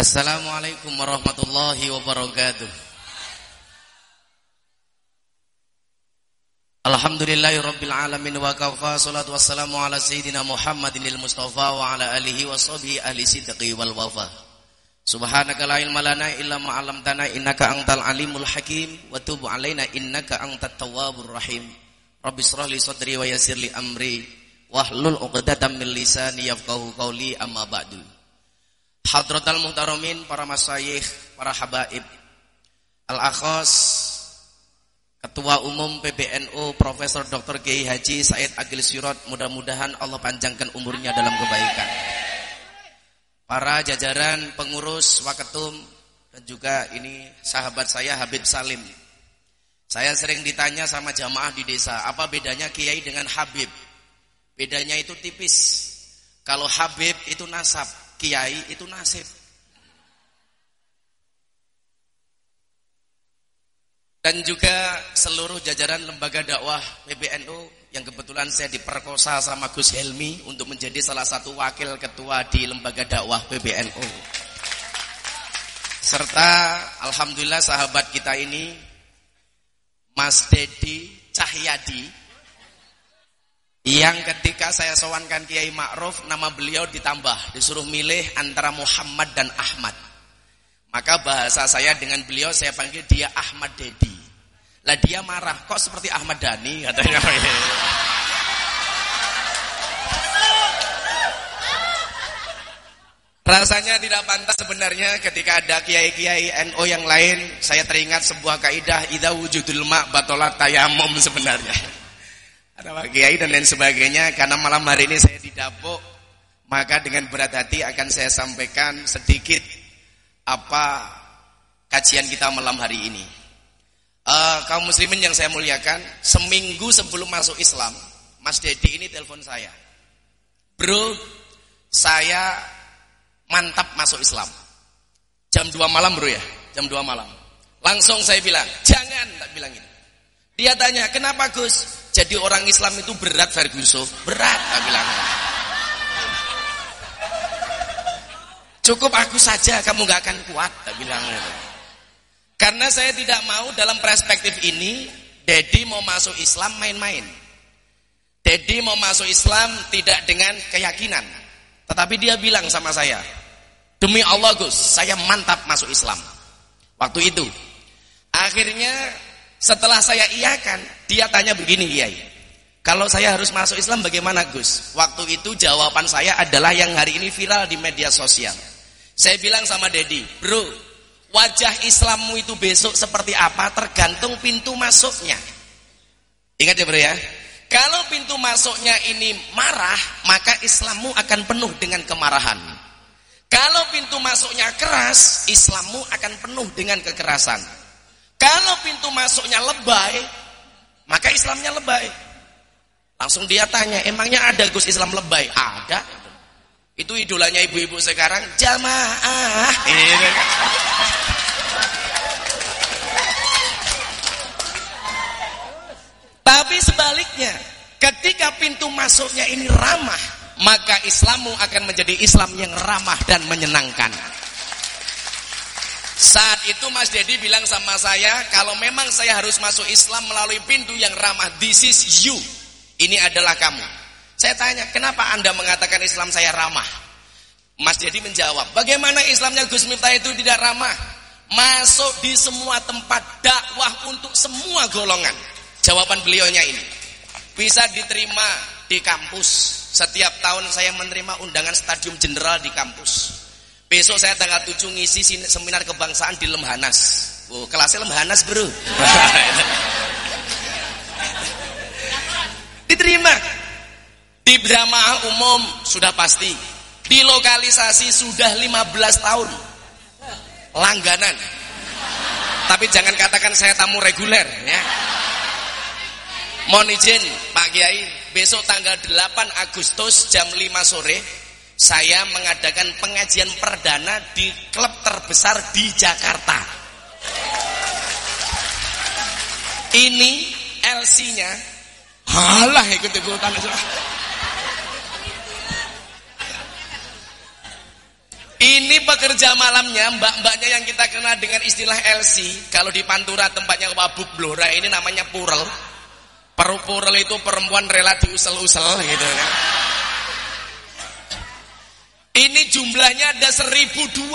Assalamualaikum warahmatullahi wabarakatuh. Alhamdulillahirabbil alamin wa kafa salatu wassalamu ala sayyidina Muhammadinil Mustafa wa ala alihi wa sahbihi ahli sidqi wal wafa. Subhanaka la ilma lana illa ma 'allamtana innaka antal alimul hakim wa tub alaina innaka antat tawwabur rahim. Rabbi israh li sadri wa yassir li amri wahlul 'uqdatam min lisani yafqahu qawli amma ba'du. Hadratal muhtaramin, para masyayikh, para habaib, al-akhos, Ketua Umum PBNU Profesor Dr. Kiai Haji Said Agil Sirot, mudah-mudahan Allah panjangkan umurnya dalam kebaikan. Para jajaran pengurus Waketum dan juga ini sahabat saya Habib Salim. Saya sering ditanya sama jamaah di desa, apa bedanya kiai dengan Habib? Bedanya itu tipis. Kalau Habib itu nasab, kiai itu nasib. dan juga seluruh jajaran lembaga dakwah PBNU yang kebetulan saya diperkosa sama Gus Helmi untuk menjadi salah satu wakil ketua di lembaga dakwah PBNU. Serta alhamdulillah sahabat kita ini Mas Dedi Cahyadi yang ketika saya sowankan Kiai Ma'ruf nama beliau ditambah disuruh milih antara Muhammad dan Ahmad. Maka bahasa saya dengan beliau saya panggil dia Ahmad Dedi. Lah dia marah, kok seperti Ahmad Dhani katanya. Rasanya tidak pantas sebenarnya ketika ada kiai-kiai NO yang lain, saya teringat sebuah kaidah idza wujudul ma' batalat tayamum sebenarnya. Ada Pak Kiai dan lain sebagainya karena malam hari ini saya didapuk maka dengan berat hati akan saya sampaikan sedikit apa kajian kita malam hari ini. Uh, kaum muslimin yang saya muliakan, seminggu sebelum masuk Islam, Mas Dedi ini telepon saya. Bro, saya mantap masuk Islam. Jam 2 malam bro ya, jam 2 malam. Langsung saya bilang, jangan, tak bilang ini. Dia tanya, kenapa Gus? Jadi orang Islam itu berat Ferguson, berat, tak bilang. Cukup aku saja, kamu gak akan kuat, tak bilang. Karena saya tidak mau dalam perspektif ini, Dedi mau masuk Islam main-main. Dedi mau masuk Islam tidak dengan keyakinan. Tetapi dia bilang sama saya, demi Allah Gus, saya mantap masuk Islam. Waktu itu. Akhirnya setelah saya iakan, dia tanya begini, Kiai. Kalau saya harus masuk Islam bagaimana Gus? Waktu itu jawaban saya adalah yang hari ini viral di media sosial. Saya bilang sama Dedi, bro, wajah Islammu itu besok seperti apa tergantung pintu masuknya. Ingat ya bro ya. Kalau pintu masuknya ini marah, maka Islammu akan penuh dengan kemarahan. Kalau pintu masuknya keras, Islammu akan penuh dengan kekerasan. Kalau pintu masuknya lebay, maka Islamnya lebay. Langsung dia tanya, emangnya ada Gus Islam lebay? Ada. Itu idolanya ibu-ibu sekarang jamaah. Iya. Tapi sebaliknya, ketika pintu masuknya ini ramah, maka Islammu akan menjadi Islam yang ramah dan menyenangkan. Saat itu Mas Dedi bilang sama saya, kalau memang saya harus masuk Islam melalui pintu yang ramah, this is you. Ini adalah kamu. Saya tanya, kenapa anda mengatakan Islam saya ramah? Mas Jadi menjawab, bagaimana Islamnya Gus Miftah itu tidak ramah? Masuk di semua tempat dakwah untuk semua golongan. Jawaban beliaunya ini. Bisa diterima di kampus. Setiap tahun saya menerima undangan stadium jenderal di kampus. Besok saya tanggal 7 ngisi seminar kebangsaan di Lemhanas. Oh, kelasnya Lemhanas, Bro. Diterima. Di jamaah umum sudah pasti. Di lokalisasi sudah 15 tahun. Langganan. Tapi jangan katakan saya tamu reguler ya. Mohon izin Pak Kiai, besok tanggal 8 Agustus jam 5 sore saya mengadakan pengajian perdana di klub terbesar di Jakarta. Ini LC-nya halah ikut-ikutan Ini pekerja malamnya, mbak-mbaknya yang kita kenal dengan istilah LC. Kalau di Pantura tempatnya Wabuk Blora ini namanya Purel. Peru Purel itu perempuan rela diusel-usel gitu kan. Ini jumlahnya ada 1200.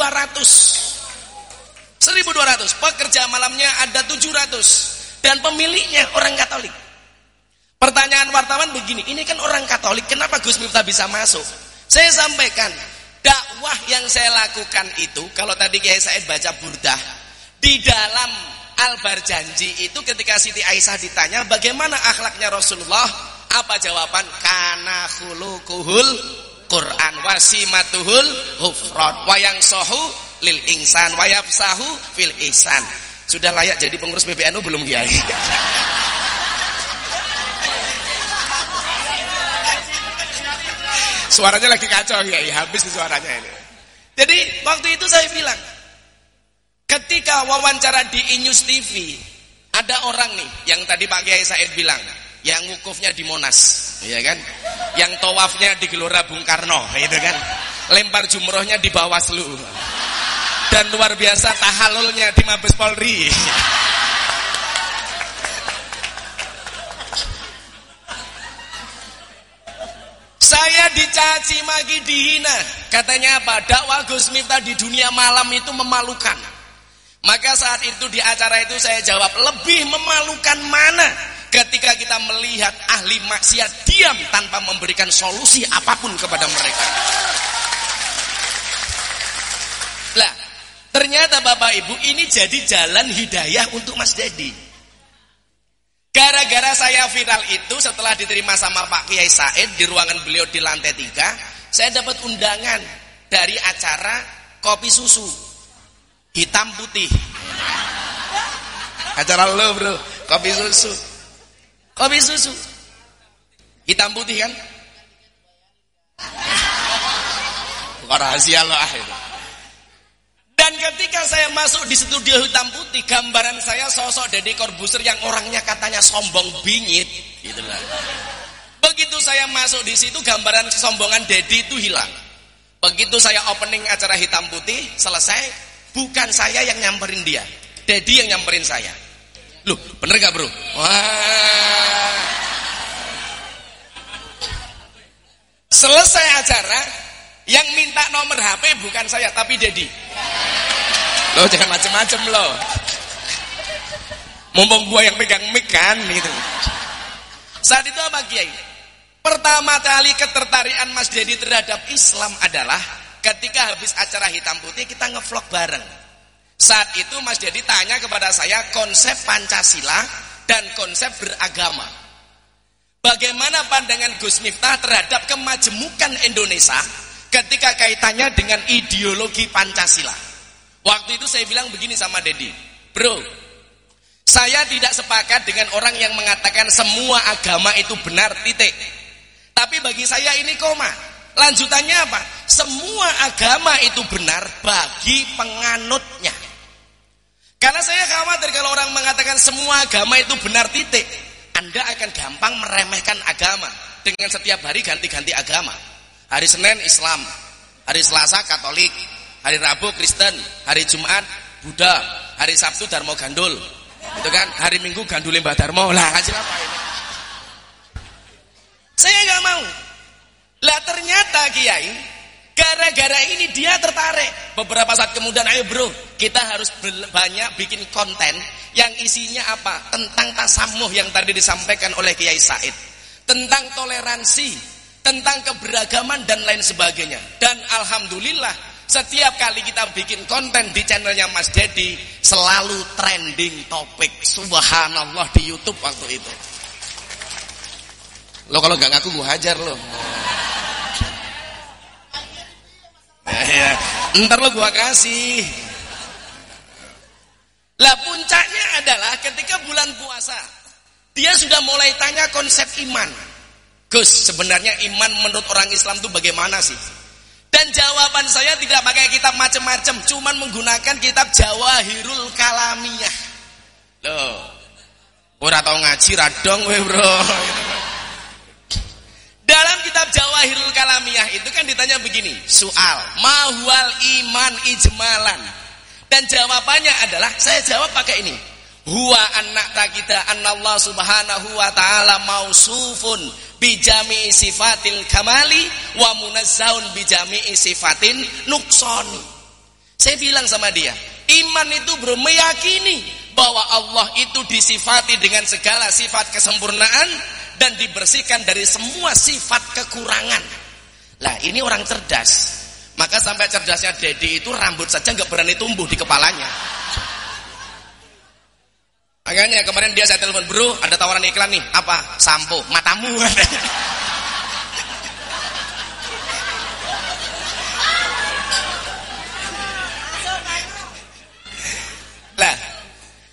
1200. Pekerja malamnya ada 700. Dan pemiliknya orang Katolik. Pertanyaan wartawan begini, ini kan orang Katolik, kenapa Gus Miftah bisa masuk? Saya sampaikan, dakwah yang saya lakukan itu, kalau tadi Kiai Said baca burdah, di dalam Al-Barjanji itu ketika Siti Aisyah ditanya bagaimana akhlaknya Rasulullah, apa jawaban? Kana khuluquhul Quran wasimatuhul hufrod wayang sohu lil insan wayafsahu fil ihsan. Sudah layak jadi pengurus PBNU belum Kiai? Suaranya lagi kacau ya, habis suaranya ini. Jadi waktu itu saya bilang, ketika wawancara di Inews TV, ada orang nih yang tadi Pak Kiai Said bilang, yang wukufnya di Monas, ya kan? Yang tawafnya di Gelora Bung Karno, itu kan? Lempar jumrohnya di Bawaslu. Dan luar biasa tahalulnya di Mabes Polri. Saya dicaci maki dihina. Katanya apa? Dakwah Gus Miftah di dunia malam itu memalukan. Maka saat itu di acara itu saya jawab, lebih memalukan mana ketika kita melihat ahli maksiat diam tanpa memberikan solusi apa pun kepada mereka. Lah, ternyata Bapak Ibu ini jadi jalan hidayah untuk Mas Dedi. Gara-gara saya viral itu setelah diterima sama Pak Kiai Said di ruangan beliau di lantai tiga, saya dapat undangan dari acara kopi susu hitam putih. Acara lo bro, kopi susu, kopi susu hitam putih kan? Bukan rahasia ah itu. Dan ketika saya masuk di studio hitam putih, gambaran saya sosok Deddy Corbuzier yang orangnya katanya sombong bingit, gitu lah. Begitu saya masuk di situ, gambaran kesombongan Deddy itu hilang. Begitu saya opening acara hitam putih, selesai, bukan saya yang nyamperin dia. Deddy yang nyamperin saya. Loh, bener gak bro? Wah. Selesai acara, yang minta nomor HP bukan saya, tapi Dedi. Lo jangan macem-macem lo. Mumpung gua yang pegang mic kan gitu. Saat itu apa Kiai? Pertama kali ketertarikan Mas Dedi terhadap Islam adalah ketika habis acara hitam putih kita ngevlog bareng. Saat itu Mas Dedi tanya kepada saya konsep Pancasila dan konsep beragama. Bagaimana pandangan Gus Miftah terhadap kemajemukan Indonesia ketika kaitannya dengan ideologi Pancasila? Waktu itu saya bilang begini sama Dedi, bro, saya tidak sepakat dengan orang yang mengatakan semua agama itu benar, titik. Tapi bagi saya ini koma. Lanjutannya apa? Semua agama itu benar bagi penganutnya. Karena saya khawatir kalau orang mengatakan semua agama itu benar titik, Anda akan gampang meremehkan agama dengan setiap hari ganti-ganti agama. Hari Senin Islam, hari Selasa Katolik, Hari Rabu Kristen, hari Jumat Buddha, hari Sabtu Darmo Gandul. Itu kan, hari Minggu Gandul Mbah Darmo. Lah, apa ini? Saya nggak mau. Lah ternyata Kiai, gara-gara ini dia tertarik. Beberapa saat kemudian, ayo bro, kita harus banyak bikin konten yang isinya apa? Tentang tasamuh yang tadi disampaikan oleh Kiai Said. Tentang toleransi, tentang keberagaman dan lain sebagainya. Dan Alhamdulillah setiap kali kita bikin konten di channelnya Mas Dedi Selalu trending topik Subhanallah di Youtube waktu itu Lo kalau gak ngaku gue hajar lo Ntar lo gue kasih Lah puncaknya adalah ketika bulan puasa Dia sudah mulai tanya konsep iman Gus sebenarnya iman menurut orang Islam itu bagaimana sih dan jawaban saya tidak pakai kitab macam-macam, cuman menggunakan kitab Jawahirul Kalamiyah. Loh. Ora tau ngaji radong we, Bro. Dalam kitab Jawahirul Kalamiyah itu kan ditanya begini, soal, mahwal ta'ziman ijmalan. Dan jawabannya adalah saya jawab pakai ini. Huwa anak takita Allah subhanahu wa ta'ala mausufun bijami sifatil kamali wa munazzahun bijami sifatin nuksoni. Saya bilang sama dia, iman itu bro meyakini bahwa Allah itu disifati dengan segala sifat kesempurnaan dan dibersihkan dari semua sifat kekurangan. Lah ini orang cerdas. Maka sampai cerdasnya Dedi itu rambut saja nggak berani tumbuh di kepalanya. Makanya kemarin dia saya telepon, bro, ada tawaran iklan nih. Apa? Sampo, matamu. lah,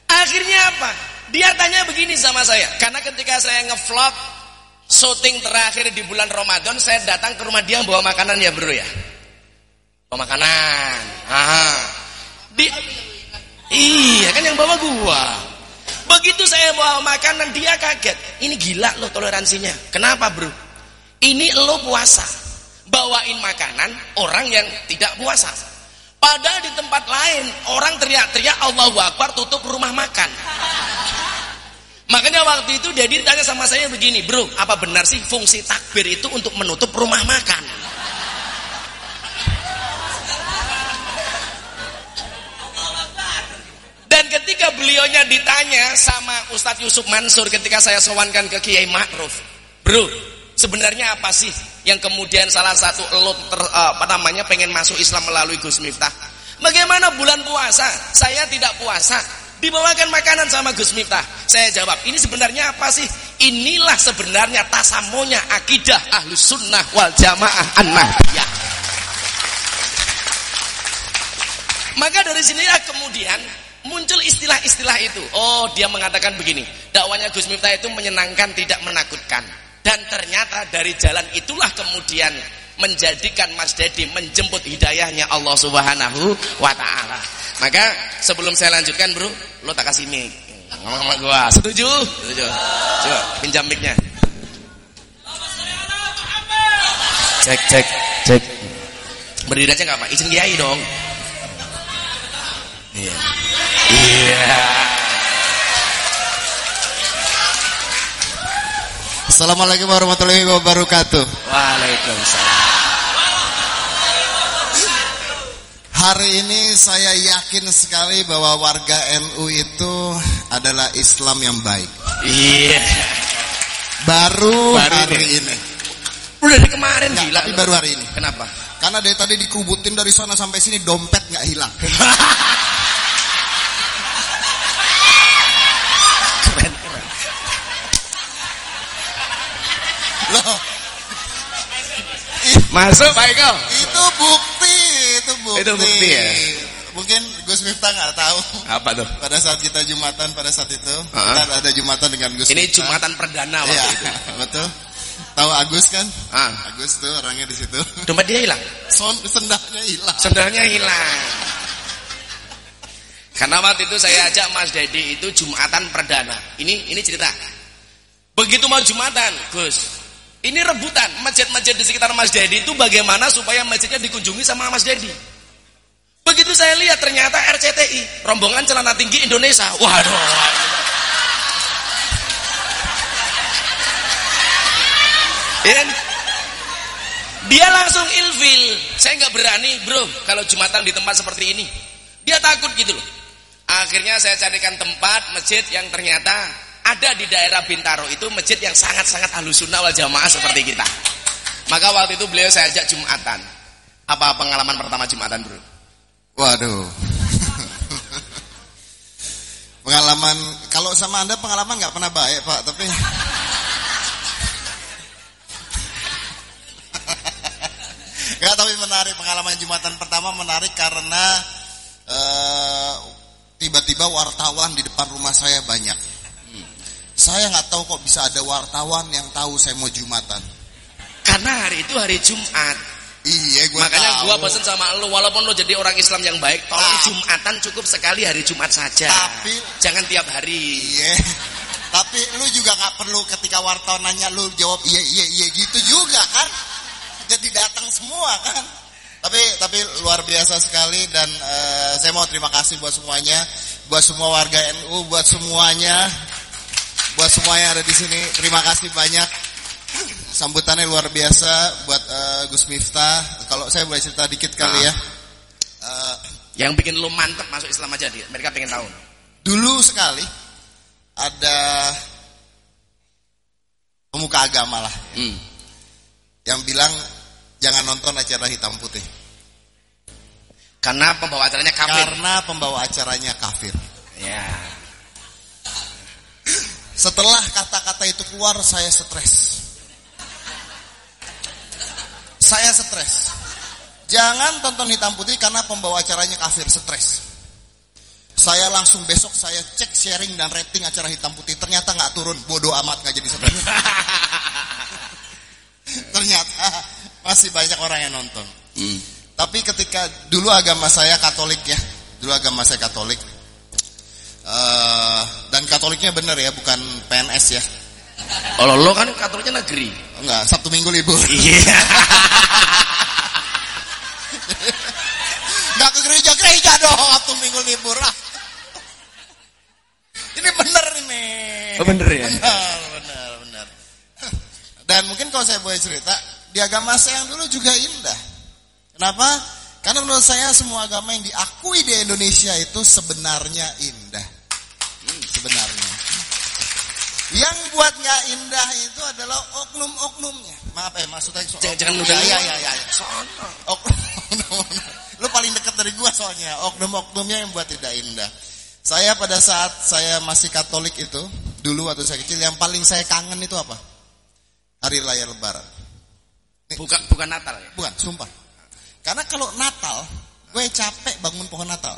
akhirnya apa? Dia tanya begini sama saya. Karena ketika saya ngevlog syuting terakhir di bulan Ramadan, saya datang ke rumah dia bawa makanan ya, bro ya. Bawa makanan. Aha. Di, iya kan yang bawa gua. Begitu saya bawa makanan dia kaget. Ini gila loh toleransinya. Kenapa bro? Ini lo puasa. Bawain makanan orang yang tidak puasa. Padahal di tempat lain orang teriak-teriak Allahu Akbar tutup rumah makan. Makanya waktu itu dia ditanya sama saya begini, bro, apa benar sih fungsi takbir itu untuk menutup rumah makan? ketika beliaunya ditanya sama Ustadz Yusuf Mansur ketika saya sowankan ke Kiai Ma'ruf, bro, sebenarnya apa sih yang kemudian salah satu lo ter, uh, apa namanya pengen masuk Islam melalui Gus Miftah? Bagaimana bulan puasa? Saya tidak puasa, dibawakan makanan sama Gus Miftah. Saya jawab, ini sebenarnya apa sih? Inilah sebenarnya tasamonya akidah ahlus sunnah wal jamaah an-nahdiyah. Maka dari sinilah kemudian muncul istilah-istilah itu. Oh, dia mengatakan begini, dakwanya Gus Miftah itu menyenangkan, tidak menakutkan. Dan ternyata dari jalan itulah kemudian menjadikan Mas Dedi menjemput hidayahnya Allah Subhanahu wa taala. Maka sebelum saya lanjutkan, Bro, lo tak kasih mic. Ngomong sama gua. Setuju? Setuju. Coba pinjam mic-nya. Cek cek cek. Berdiri aja enggak apa? Izin kiai dong. Iya. Iya. Assalamualaikum warahmatullahi wabarakatuh. Waalaikumsalam. Hari ini saya yakin sekali bahwa warga NU itu adalah Islam yang baik. Iya. Baru, baru hari ini. ini. Udah dari kemarin Nggak, gila. Tapi baru hari ini. Kenapa? Karena dari tadi dikubutin dari sana sampai sini dompet nggak hilang. Loh. Masuk Pak Eko. Itu bukti, itu bukti. Itu bukti ya. Mungkin Gus Miftah nggak tahu. Apa tuh? Pada saat kita jumatan pada saat itu, uh -huh. kita ada jumatan dengan Gus. Ini Miftah. jumatan perdana waktu ya, itu. Betul. Tahu Agus kan? Ah. Agus tuh orangnya di situ. Dompet dia hilang. Son, sendalnya hilang. Sendalnya hilang. Karena waktu itu saya ajak Mas Dedi itu Jumatan perdana. Ini ini cerita. Begitu mau Jumatan, Gus, ini rebutan masjid-masjid di sekitar Mas Dedi itu bagaimana supaya masjidnya dikunjungi sama Mas Dedi. Begitu saya lihat ternyata RCTI, rombongan celana tinggi Indonesia. Waduh. Ya, dia langsung ilfil. Saya nggak berani, bro, kalau jumatan di tempat seperti ini. Dia takut gitu loh. Akhirnya saya carikan tempat masjid yang ternyata ada di daerah Bintaro itu masjid yang sangat-sangat sunnah wal jamaah seperti kita. Maka waktu itu beliau saya ajak Jumatan. Apa pengalaman pertama Jumatan, Bro? Waduh. pengalaman kalau sama Anda pengalaman nggak pernah baik, Pak, tapi Enggak, tapi menarik pengalaman Jumatan pertama menarik karena eh, tiba-tiba uh, wartawan di depan rumah saya banyak. Saya nggak tahu kok bisa ada wartawan yang tahu saya mau jumatan. Karena hari itu hari Jumat. Iya, gue Makanya gue pesen sama lo, walaupun lo jadi orang Islam yang baik, tolong nah, Jumatan cukup sekali hari Jumat saja. Tapi jangan tiap hari. Iya. Tapi lu juga nggak perlu ketika wartawan nanya lu jawab iya iya iya gitu juga kan. Jadi datang semua kan. Tapi tapi luar biasa sekali dan uh, saya mau terima kasih buat semuanya, buat semua warga NU, buat semuanya, buat semua yang ada di sini. Terima kasih banyak. Sambutannya luar biasa buat uh, Gus Miftah. Kalau saya boleh cerita dikit kali ya. Uh, yang bikin lu mantep masuk Islam aja dia. Mereka pengen tahu. Dulu sekali ada pemuka agama lah. Hmm. Yang bilang jangan nonton acara hitam putih. Karena pembawa acaranya kafir. Karena pembawa acaranya kafir. Ya. Setelah kata-kata itu keluar, saya stres. Saya stres. Jangan tonton hitam putih karena pembawa acaranya kafir, stres. Saya langsung besok saya cek sharing dan rating acara hitam putih. Ternyata nggak turun, bodoh amat nggak jadi stres. Ternyata masih banyak orang yang nonton. Hmm. Tapi ketika dulu agama saya Katolik ya, dulu agama saya Katolik. Uh, dan Katoliknya bener ya, bukan PNS ya. Kalau lo kan Katoliknya negeri. Enggak, Sabtu Minggu libur. Iya. Enggak ke gereja-gereja dong Sabtu Minggu libur lah. Ini bener ini. Oh bener ya? Bener, bener, bener. Dan mungkin kalau saya boleh cerita, di agama saya yang dulu juga indah. Kenapa? Karena menurut saya semua agama yang diakui di Indonesia itu sebenarnya indah. Sebenarnya. Yang buat nggak indah itu adalah oknum-oknumnya. Maaf eh maksudnya soal jangan, jangan ya, ya, ya, ya, ya. Oknum, lu paling dekat dari gua soalnya. Oknum-oknumnya yang buat tidak indah. Saya pada saat saya masih Katolik itu, dulu waktu saya kecil yang paling saya kangen itu apa? Hari Raya Lebaran. Bukan bukan Natal ya? Bukan, sumpah. Karena kalau Natal, gue capek bangun pohon Natal.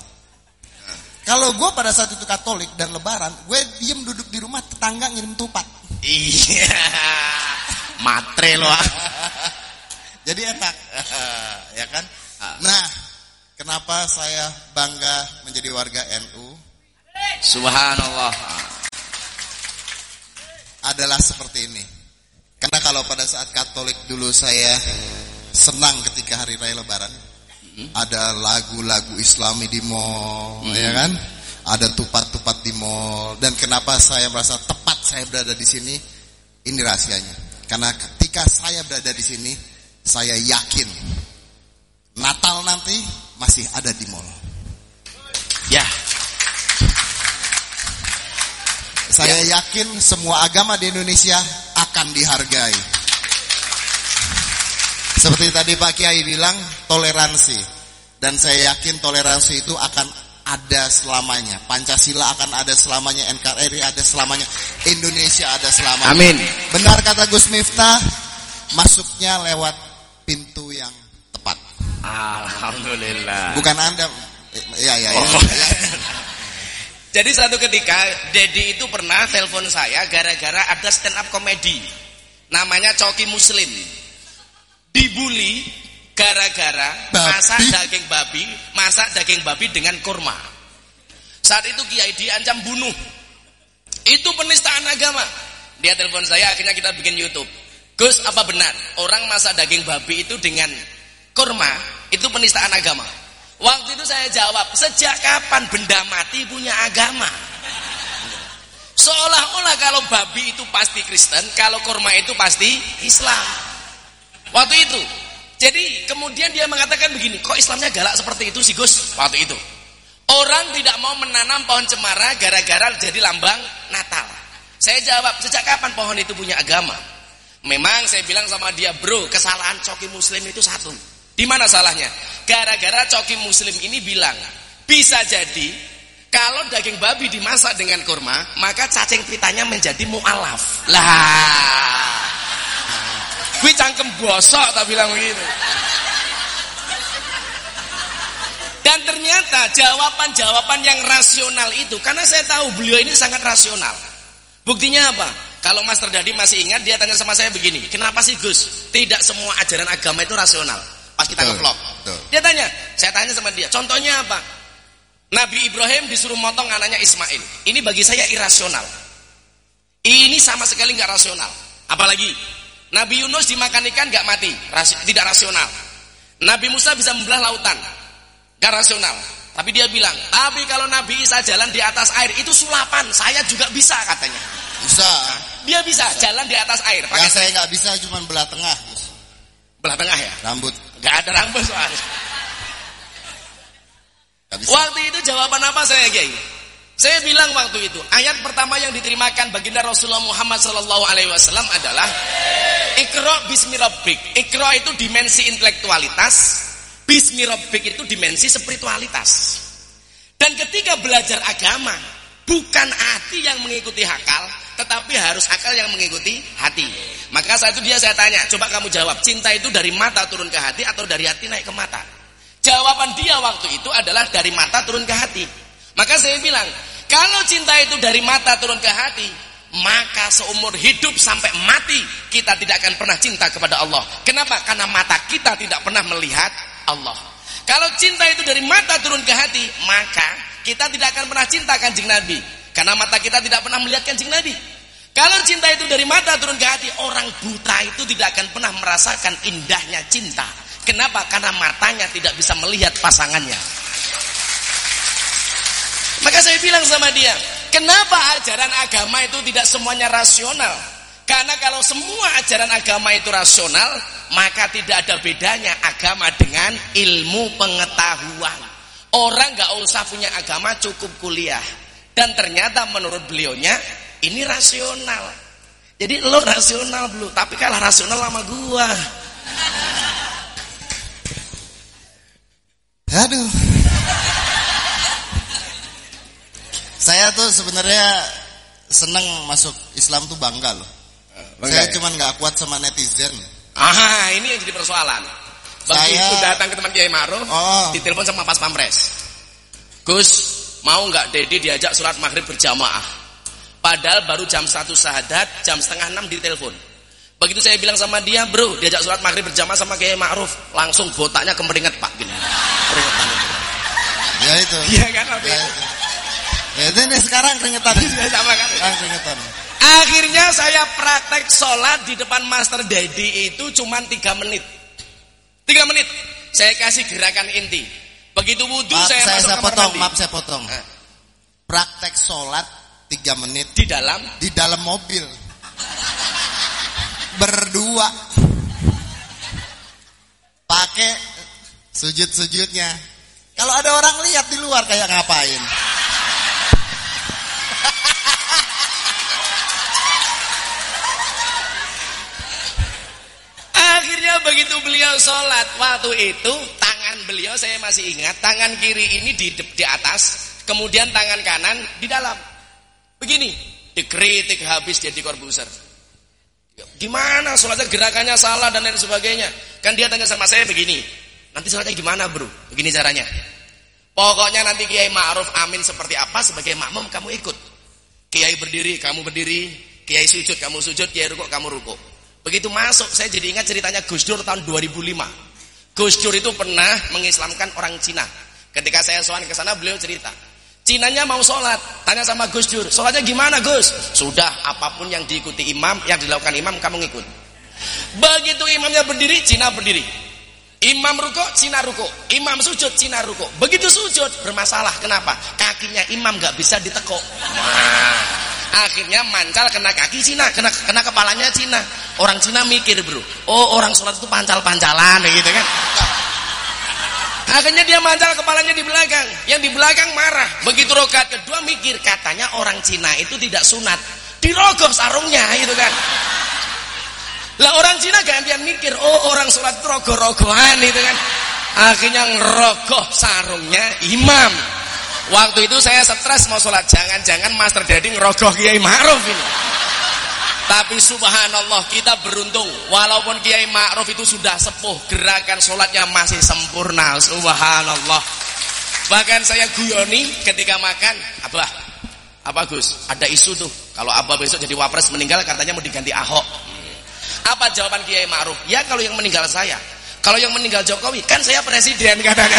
Kalau gue pada saat itu Katolik dan Lebaran, gue diem duduk di rumah, tetangga ngirim tupat. Iya, matre loh. Jadi enak, ya kan? Nah, kenapa saya bangga menjadi warga NU? Subhanallah. Adalah seperti ini. Karena kalau pada saat Katolik dulu saya senang ketika hari raya Lebaran, hmm. ada lagu-lagu Islami di mall, hmm. ya kan? Ada tupat-tupat di mall. Dan kenapa saya merasa tepat saya berada di sini? Ini rahasianya. Karena ketika saya berada di sini, saya yakin Natal nanti masih ada di mall. Ya. Saya ya. yakin semua agama di Indonesia akan dihargai. Seperti tadi Pak Kiai bilang, toleransi. Dan saya yakin toleransi itu akan ada selamanya. Pancasila akan ada selamanya, NKRI ada selamanya, Indonesia ada selamanya. Amin. Benar kata Gus Miftah, masuknya lewat pintu yang tepat. Alhamdulillah. Bukan Anda. Ya, ya, ya. Oh. Jadi satu ketika Dedi itu pernah telepon saya gara-gara ada stand up komedi. Namanya Coki Muslim. Dibully gara-gara masak daging babi, masak daging babi dengan kurma. Saat itu Kiai diancam bunuh. Itu penistaan agama. Dia telepon saya akhirnya kita bikin YouTube. Gus, apa benar orang masak daging babi itu dengan kurma itu penistaan agama? Waktu itu saya jawab, sejak kapan benda mati punya agama? Seolah-olah kalau babi itu pasti Kristen, kalau kurma itu pasti Islam. Waktu itu. Jadi kemudian dia mengatakan begini, kok Islamnya galak seperti itu sih Gus? Waktu itu. Orang tidak mau menanam pohon cemara gara-gara jadi lambang Natal. Saya jawab, sejak kapan pohon itu punya agama? Memang saya bilang sama dia, bro, kesalahan coki muslim itu satu. Di mana salahnya? Gara-gara coki muslim ini bilang, bisa jadi kalau daging babi dimasak dengan kurma, maka cacing pitanya menjadi mu'alaf. Lah. Gue cangkem bosok tak bilang begitu. Dan ternyata jawaban-jawaban yang rasional itu, karena saya tahu beliau ini sangat rasional. Buktinya apa? Kalau Mas Terdadi masih ingat, dia tanya sama saya begini, kenapa sih Gus? Tidak semua ajaran agama itu rasional. Pas kita ngevlog. Dia tanya, saya tanya sama dia, contohnya apa? Nabi Ibrahim disuruh motong anaknya Ismail. Ini bagi saya irasional. Ini sama sekali nggak rasional. Apalagi Nabi Yunus dimakan ikan nggak mati, Ras tidak rasional. Nabi Musa bisa membelah lautan. Gak rasional. Tapi dia bilang, tapi kalau Nabi Isa jalan di atas air itu sulapan, saya juga bisa katanya. Bisa. Dia bisa jalan di atas air. Pakai saya nggak bisa cuma belah tengah. Belah tengah ya? Rambut. Gak ada rambut soalnya. Waktu itu jawaban apa saya Kiai? Saya bilang waktu itu ayat pertama yang diterimakan baginda Rasulullah Muhammad Sallallahu Alaihi Wasallam adalah Ikro bismi rabbik. Ikro itu dimensi intelektualitas, bismi rabbik itu dimensi spiritualitas. Dan ketika belajar agama, bukan hati yang mengikuti akal, tetapi harus akal yang mengikuti hati. Maka saat itu dia saya tanya, coba kamu jawab, cinta itu dari mata turun ke hati atau dari hati naik ke mata? Jawaban dia waktu itu adalah dari mata turun ke hati. Maka saya bilang, kalau cinta itu dari mata turun ke hati, maka seumur hidup sampai mati kita tidak akan pernah cinta kepada Allah. Kenapa? Karena mata kita tidak pernah melihat Allah. Kalau cinta itu dari mata turun ke hati, maka kita tidak akan pernah cinta kanjeng Nabi. Karena mata kita tidak pernah melihat kanjeng Nabi. Kalau cinta itu dari mata turun ke hati, orang buta itu tidak akan pernah merasakan indahnya cinta. Kenapa? Karena matanya tidak bisa melihat pasangannya. Maka saya bilang sama dia, kenapa ajaran agama itu tidak semuanya rasional? Karena kalau semua ajaran agama itu rasional, maka tidak ada bedanya agama dengan ilmu pengetahuan. Orang nggak usah punya agama, cukup kuliah. Dan ternyata menurut beliaunya, ini rasional. Jadi lo rasional belum, tapi kalah rasional sama gua. Aduh. Saya tuh sebenarnya seneng masuk Islam tuh bangga loh. Bangga saya ya? cuman nggak kuat sama netizen. Ah, ini yang jadi persoalan. Begitu saya... datang ke teman Kiai Ma'ruf, oh. ditelepon sama Pas Pampres. Gus, mau nggak Dedi diajak sholat maghrib berjamaah? Padahal baru jam satu sahadat, jam setengah enam ditelepon. Begitu saya bilang sama dia, bro, diajak sholat maghrib berjamaah sama Kiai Ma'ruf, langsung botaknya kemeringat pak, gini. Ya itu. Iya kan? Ya, itu. Ya, ini sekarang keringetan. Sama kan? Sekarang keringetan. Akhirnya saya praktek sholat di depan Master Dedi itu cuma tiga menit. Tiga menit. Saya kasih gerakan inti. Begitu wudhu saya, saya masuk saya kamar potong, mandi. Maaf saya potong. Praktek sholat tiga menit. Di dalam? Di dalam mobil. Berdua. Pakai sujud-sujudnya. Kalau ada orang lihat di luar kayak ngapain? Begitu beliau sholat waktu itu tangan beliau saya masih ingat tangan kiri ini di di atas, kemudian tangan kanan di dalam. Begini, dikritik habis jadi korbuser. Gimana sholatnya gerakannya salah dan lain sebagainya. Kan dia tanya sama saya begini, nanti sholatnya gimana bro? Begini caranya. Pokoknya nanti Kiai Ma'ruf Amin seperti apa sebagai makmum kamu ikut. Kiai berdiri, kamu berdiri. Kiai sujud, kamu sujud. Kiai rukuk, kamu rukuk. Begitu masuk, saya jadi ingat ceritanya Gus Dur tahun 2005. Gus Dur itu pernah mengislamkan orang Cina. Ketika saya soal ke sana, beliau cerita. Cinanya mau sholat, tanya sama Gus Dur, sholatnya gimana Gus? Sudah, apa pun yang diikuti imam, yang dilakukan imam, kamu ngikut. Begitu imamnya berdiri, Cina berdiri. Imam ruko, Cina ruko. Imam sujud, Cina ruko. Begitu sujud, bermasalah. Kenapa? Kakinya imam gak bisa ditekuk. Nah, akhirnya mancal kena kaki Cina, kena, kena kepalanya Cina. Orang Cina mikir bro, oh orang sholat itu pancal-pancalan gitu kan. Akhirnya dia mancal kepalanya di belakang. Yang di belakang marah. Begitu rokat kedua mikir. Katanya orang Cina itu tidak sunat. Dirogoh sarungnya gitu kan. Lah orang Cina gantian mikir. Oh orang sholat itu rogoh-rogohan gitu kan. Akhirnya ngerogoh sarungnya imam. Waktu itu saya stres mau sholat. Jangan-jangan Master Dedi ngerogoh Kiai Ma'ruf ini. Tapi subhanallah kita beruntung Walaupun Kiai Ma'ruf itu sudah sepuh Gerakan sholatnya masih sempurna Subhanallah Bahkan saya guyoni ketika makan Abah, apa Gus? Ada isu tuh Kalau Abah besok jadi wapres meninggal Katanya mau diganti Ahok Apa jawaban Kiai Ma'ruf? Ya kalau yang meninggal saya Kalau yang meninggal Jokowi Kan saya presiden katanya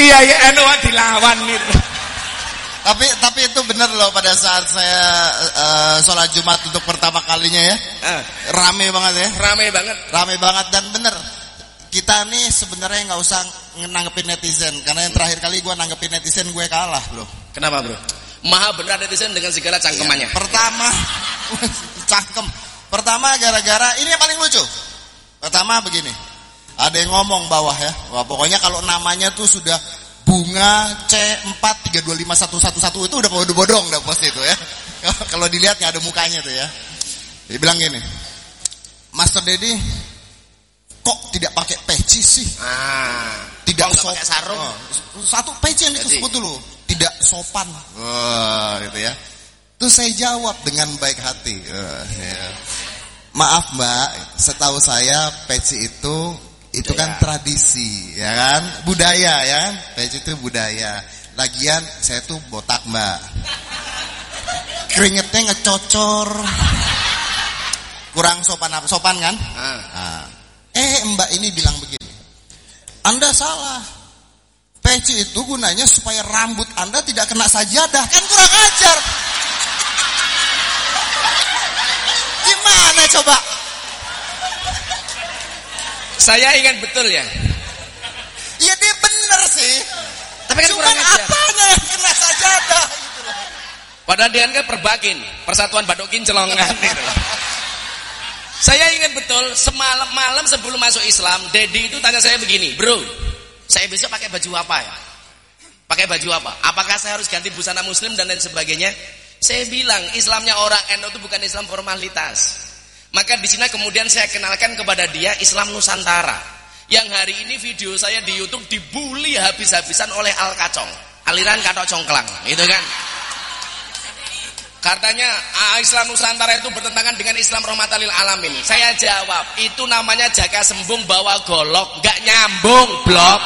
Kiai NU dilawan nih tapi tapi itu benar loh pada saat saya uh, sholat Jumat untuk pertama kalinya ya. Uh. Rame banget ya. Rame banget. Rame banget dan bener. Kita nih sebenarnya nggak usah nanggepin netizen karena yang terakhir kali gue nanggepin netizen gue kalah bro. Kenapa bro? Maha benar netizen dengan segala cangkemannya. Ya, pertama, cangkem. Pertama gara-gara ini yang paling lucu. Pertama begini, ada yang ngomong bawah ya, Wah, pokoknya kalau namanya tuh sudah bunga C4325111 itu udah kode bodong dah pos itu ya. Kalau dilihat nggak ada mukanya tuh ya. Dia bilang gini, Master Dedi kok tidak pakai peci sih? Ah, tidak sopan. Pakai sarung. Oh, satu peci yang disebut dulu, tidak sopan. Oh, gitu ya. Terus saya jawab dengan baik hati. Oh, ya. Maaf Mbak, setahu saya peci itu itu kan tradisi, ya kan? Budaya, ya kan? Peci itu budaya. Lagian saya tuh botak, Mbak. Keringetnya ngecocor. Kurang sopan apa? Sopan kan? Nah. Eh, Mbak ini bilang begini. Anda salah. Peci itu gunanya supaya rambut Anda tidak kena sajadah. Kan kurang ajar. Gimana coba? Saya ingat betul ya. Iya dia benar sih. Tapi kan Cuman kurang ajar. apanya yang kena sajadah gitu Padahal dia kan perbakin, persatuan badokin celongan gitu Saya ingat betul semalam malam sebelum masuk Islam, Dedi itu tanya saya begini, "Bro, saya besok pakai baju apa ya?" Pakai baju apa? Apakah saya harus ganti busana muslim dan lain sebagainya? Saya bilang, Islamnya orang NU itu bukan Islam formalitas. Maka di sini kemudian saya kenalkan kepada dia Islam Nusantara. Yang hari ini video saya di YouTube dibully habis-habisan oleh Al Kacong, aliran Katok Congklang, itu kan. Katanya Islam Nusantara itu bertentangan dengan Islam rahmatalil alamin. Saya jawab, itu namanya jaga sembung bawa golok, nggak nyambung blok.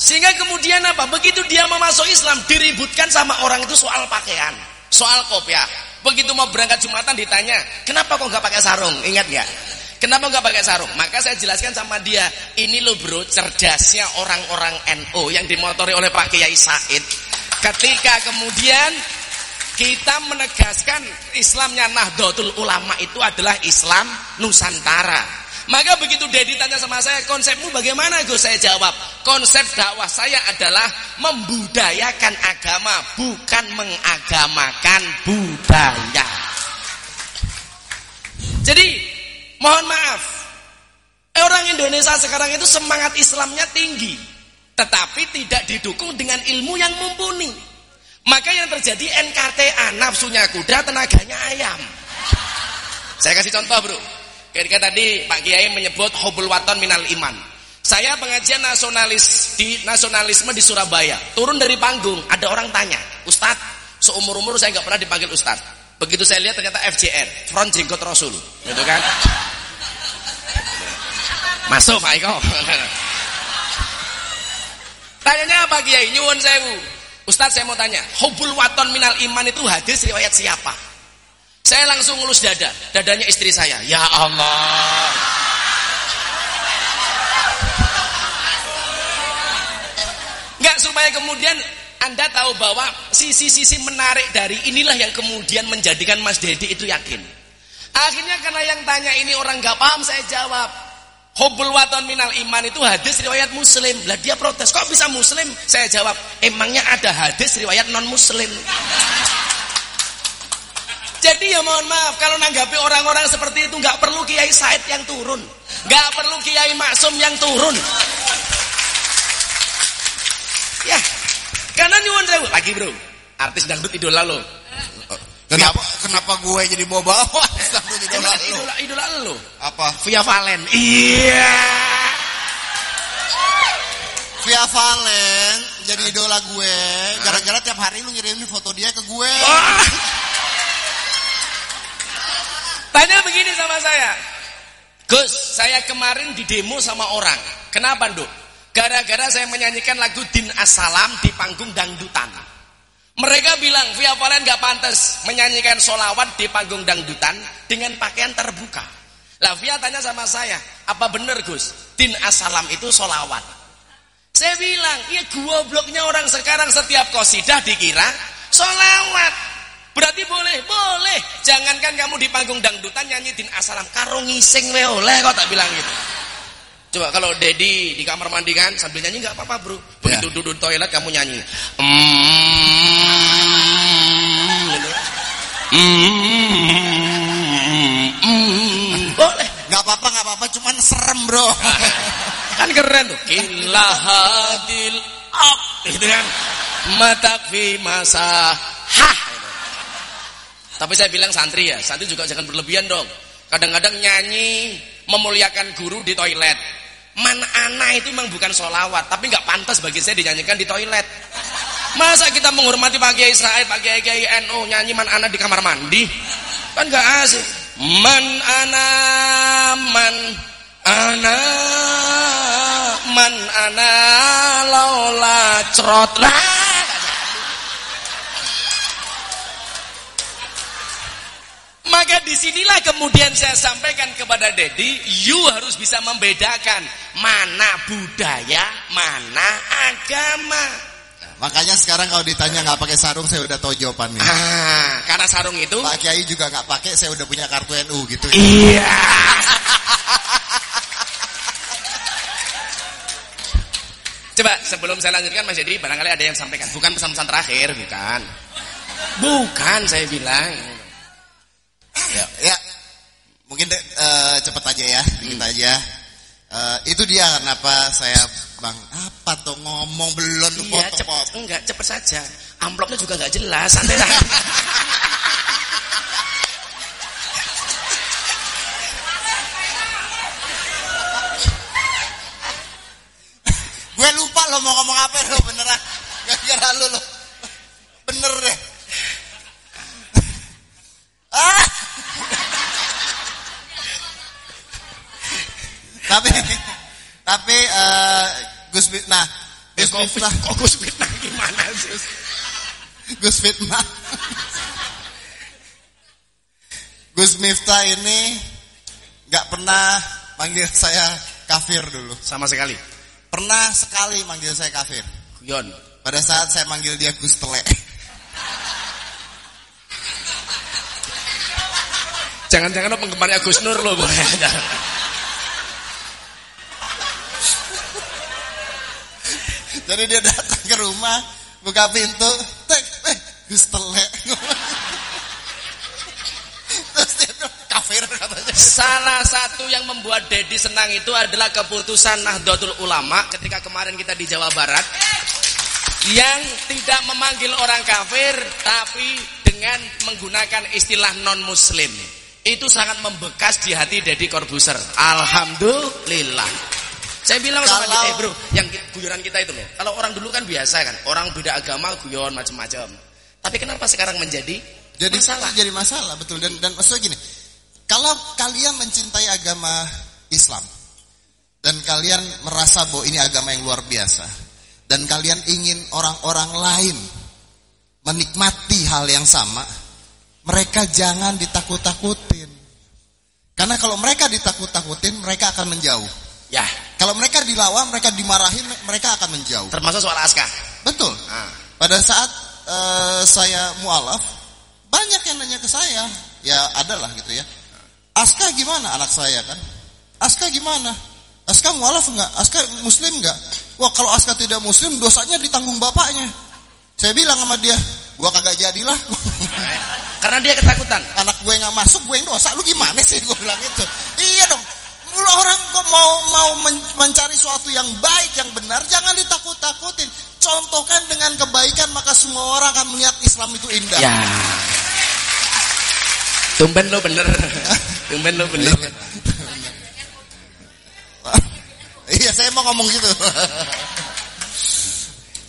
Sehingga kemudian apa? Begitu dia mau masuk Islam diributkan sama orang itu soal pakaian, soal kopiah. Begitu mau berangkat Jumatan ditanya, kenapa kok nggak pakai sarung? Ingat nggak? Kenapa nggak pakai sarung? Maka saya jelaskan sama dia, ini loh bro, cerdasnya orang-orang NU yang dimotori oleh Pak Kiai Said. Ketika kemudian kita menegaskan Islamnya Nahdlatul Ulama itu adalah Islam Nusantara. Maka begitu Dedi tanya sama saya, konsepmu bagaimana Gus? Saya jawab, konsep dakwah saya adalah membudayakan agama, bukan mengagamakan budaya. Jadi, mohon maaf, orang Indonesia sekarang itu semangat Islamnya tinggi, tetapi tidak didukung dengan ilmu yang mumpuni. Maka yang terjadi NKTA, nafsunya kuda, tenaganya ayam. Saya kasih contoh bro. Ketika tadi Pak Kiai menyebut hubul waton minal iman. Saya pengajian nasionalis di nasionalisme di Surabaya. Turun dari panggung, ada orang tanya, Ustadz, seumur-umur saya nggak pernah dipanggil Ustadz. Begitu saya lihat ternyata FJR, Front Jenggot Rasul, gitu kan? Masuk Pak Iko. Tanyanya apa Kiai? Nyuwun sewu. Ustadz saya mau tanya, hubul waton minal iman itu hadis riwayat siapa? Saya langsung ngelus dada, dadanya istri saya. Ya Allah. Enggak supaya kemudian Anda tahu bahwa sisi-sisi menarik dari inilah yang kemudian menjadikan Mas Dedi itu yakin. Akhirnya karena yang tanya ini orang nggak paham, saya jawab. Hubul waton minal iman itu hadis riwayat muslim. Lah dia protes, kok bisa muslim? Saya jawab, emangnya ada hadis riwayat non muslim? Jadi ya mohon maaf kalau nanggapi orang-orang seperti itu nggak perlu Kiai Said yang turun, nggak perlu Kiai Maksum yang turun. Ya, karena nyuwun saya lagi bro, artis dangdut idola lo. Kenapa kenapa gue jadi bawa bawa dangdut idola lo? Idola idola lo. Apa? Via Valen. Iya. Via Valen jadi idola gue gara-gara tiap hari lu ngirimin foto dia ke gue. Tanya begini sama saya. Gus, saya kemarin di demo sama orang. Kenapa, Nduk? Gara-gara saya menyanyikan lagu Din Assalam di panggung dangdutan. Mereka bilang, Via Valen gak pantas menyanyikan solawat di panggung dangdutan dengan pakaian terbuka. Lah Via tanya sama saya, apa benar Gus? Din Assalam itu solawat. Saya bilang, ya gobloknya orang sekarang setiap kosidah dikira solawat. Berarti boleh, boleh. Jangankan kamu di panggung dangdutan nyanyi din asalam karo ngising we oleh kok tak bilang gitu. Coba kalau Dedi di kamar mandi kan sambil nyanyi nggak apa-apa bro. Begitu ya. duduk toilet kamu nyanyi. Mm, gitu. mm, boleh. Nggak apa-apa, nggak apa-apa. Cuman serem bro. kan keren tuh. Kilahadil up, gitu kan. Matakfi masa hah. Tapi saya bilang santri ya, santri juga jangan berlebihan dong. Kadang-kadang nyanyi memuliakan guru di toilet Man ana itu memang bukan solawat, tapi nggak pantas bagi saya dinyanyikan di toilet. Masa kita menghormati Pak Kiai Israel, Pak Kiai Kiai NU nyanyi man ana di kamar mandi? Kan nggak asik. Man ana man ana man ana laula crot lah Maka di sinilah kemudian saya sampaikan kepada Dedi, you harus bisa membedakan mana budaya, mana agama. makanya sekarang kalau ditanya nggak pakai sarung, saya udah tahu jawabannya. Ah, karena sarung itu. Pak Kiai juga nggak pakai, saya udah punya kartu NU gitu. Iya. Coba sebelum saya lanjutkan Mas Dedi, barangkali ada yang sampaikan. Bukan pesan-pesan terakhir, bukan. Bukan saya bilang. Ya, ya. Mungkin uh, cepet aja ya, dikit hmm. aja. Uh, itu dia kenapa saya bang apa tuh ngomong belum iya, potong, cepet, potong. enggak cepet saja amplopnya juga enggak jelas santai lah gue lupa lo mau ngomong apa lo beneran gak kira lo lo bener deh ah! Tapi tapi uh, Gus nah Gus eh, Miftah kok Gus Miftah gimana sih? Gus Fitnah Gus Miftah ini nggak pernah manggil saya kafir dulu. Sama sekali. Pernah sekali manggil saya kafir. Yon. Pada saat saya manggil dia Gus Telek Jangan-jangan lo penggemarnya Gus Nur lo, Jadi dia datang ke rumah, buka pintu, tek, eh, Gus telek. Terus dia kafir katanya. Salah satu yang membuat Dedi senang itu adalah keputusan Nahdlatul Ulama ketika kemarin kita di Jawa Barat yang tidak memanggil orang kafir tapi dengan menggunakan istilah non muslim. Itu sangat membekas di hati Dedi Corbuzier. Alhamdulillah. Saya bilang kalau, sama dia, eh bro, yang guyonan kita itu loh. Kalau orang dulu kan biasa kan, orang beda agama guyon macam-macam. Tapi kenapa sekarang menjadi jadi masalah? Jadi masalah betul dan dan maksudnya gini, kalau kalian mencintai agama Islam dan kalian merasa bahwa ini agama yang luar biasa dan kalian ingin orang-orang lain menikmati hal yang sama, mereka jangan ditakut-takutin. Karena kalau mereka ditakut-takutin, mereka akan menjauh. Ya. Kalau mereka dilawan, mereka dimarahin, mereka akan menjauh. Termasuk soal aska. Betul. Nah. Pada saat uh, saya mualaf, banyak yang nanya ke saya. Ya adalah gitu ya. Aska gimana anak saya kan? Aska gimana? Aska mualaf enggak? Aska muslim enggak? Wah kalau Aska tidak muslim dosanya ditanggung bapaknya. Saya bilang sama dia, gua kagak jadilah. Karena dia ketakutan. Anak gue nggak masuk, gue yang dosa. Lu gimana sih? Gue bilang itu. Iya dong. Lu orang kok mau mau mencari sesuatu yang baik, yang benar, jangan ditakut-takutin. Contohkan dengan kebaikan, maka semua orang akan melihat Islam itu indah. Ya. Tumben lo bener. Tumben lo bener. iya, saya mau ngomong gitu.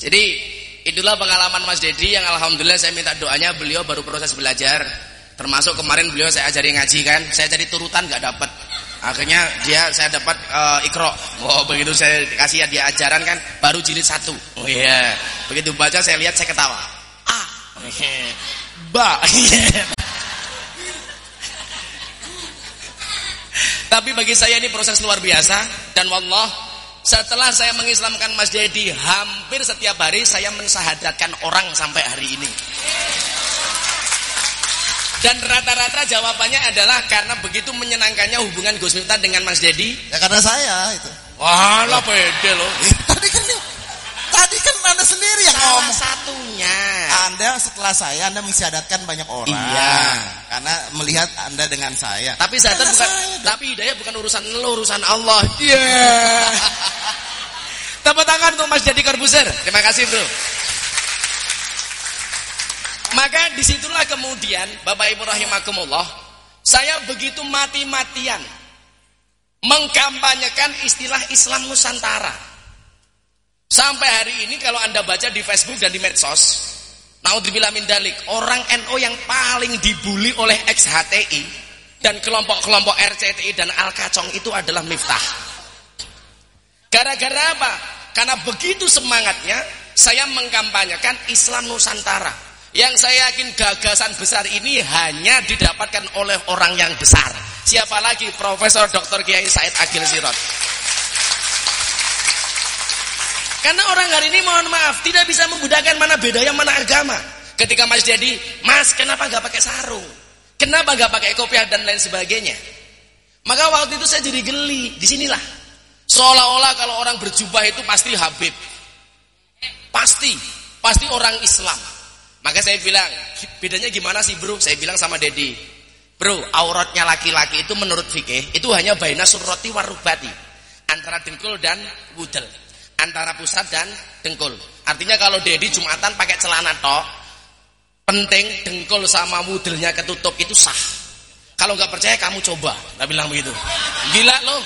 Jadi Itulah pengalaman Mas Dedi yang alhamdulillah saya minta doanya beliau baru proses belajar. Termasuk kemarin beliau saya ajari ngaji kan, saya cari turutan nggak dapat. Akhirnya dia saya dapat uh, ikro. Oh begitu saya kasih dia ajaran kan, baru jilid satu. Oh iya. Begitu baca saya lihat saya ketawa. Ah, ba. Tapi bagi saya ini proses luar biasa dan wallah setelah saya mengislamkan Mas Dedi, hampir setiap hari saya mensahadatkan orang sampai hari ini. Dan rata-rata jawabannya adalah karena begitu menyenangkannya hubungan Gus Miftah dengan Mas Dedi. Ya karena saya itu. Wah, lah pede loh. Tadi kan tadi kan Anda sendiri yang Salah ngomong. satunya. Anda setelah saya Anda mensyahadatkan banyak orang. Iya. Karena melihat Anda dengan saya. Tapi saya bukan saya tapi hidayah bukan urusan lo, urusan Allah. Iya. Tepuk tangan untuk Mas Dedi Corbuzier. Terima kasih, Bro. Maka di situlah kemudian Bapak Ibu rahimakumullah, saya begitu mati-matian mengkampanyekan istilah Islam Nusantara. Sampai hari ini kalau Anda baca di Facebook dan di medsos, naudzubillah min dalik, orang NO yang paling dibully oleh ex-HTI dan kelompok-kelompok RCTI dan Al-Kacong itu adalah Miftah. Gara-gara apa? Karena begitu semangatnya saya mengkampanyekan Islam Nusantara. Yang saya yakin gagasan besar ini hanya didapatkan oleh orang yang besar. Siapa lagi? Profesor Dr. Kiai Said Agil Sirot. Karena orang hari ini mohon maaf tidak bisa membedakan mana bedanya mana agama. Ketika Mas jadi, Mas kenapa nggak pakai sarung? Kenapa nggak pakai kopiah dan lain sebagainya? Maka waktu itu saya jadi geli. Di sinilah seolah-olah kalau orang berjubah itu pasti Habib, pasti, pasti orang Islam. Maka saya bilang, bedanya gimana sih bro? Saya bilang sama Dedi, bro, auratnya laki-laki itu menurut fikih itu hanya baina surroti warubati antara dengkul dan wudel antara pusat dan dengkul. Artinya kalau Dedi Jumatan pakai celana tok, penting dengkul sama wudelnya ketutup itu sah. Kalau nggak percaya kamu coba. Nah bilang begitu. Gila loh.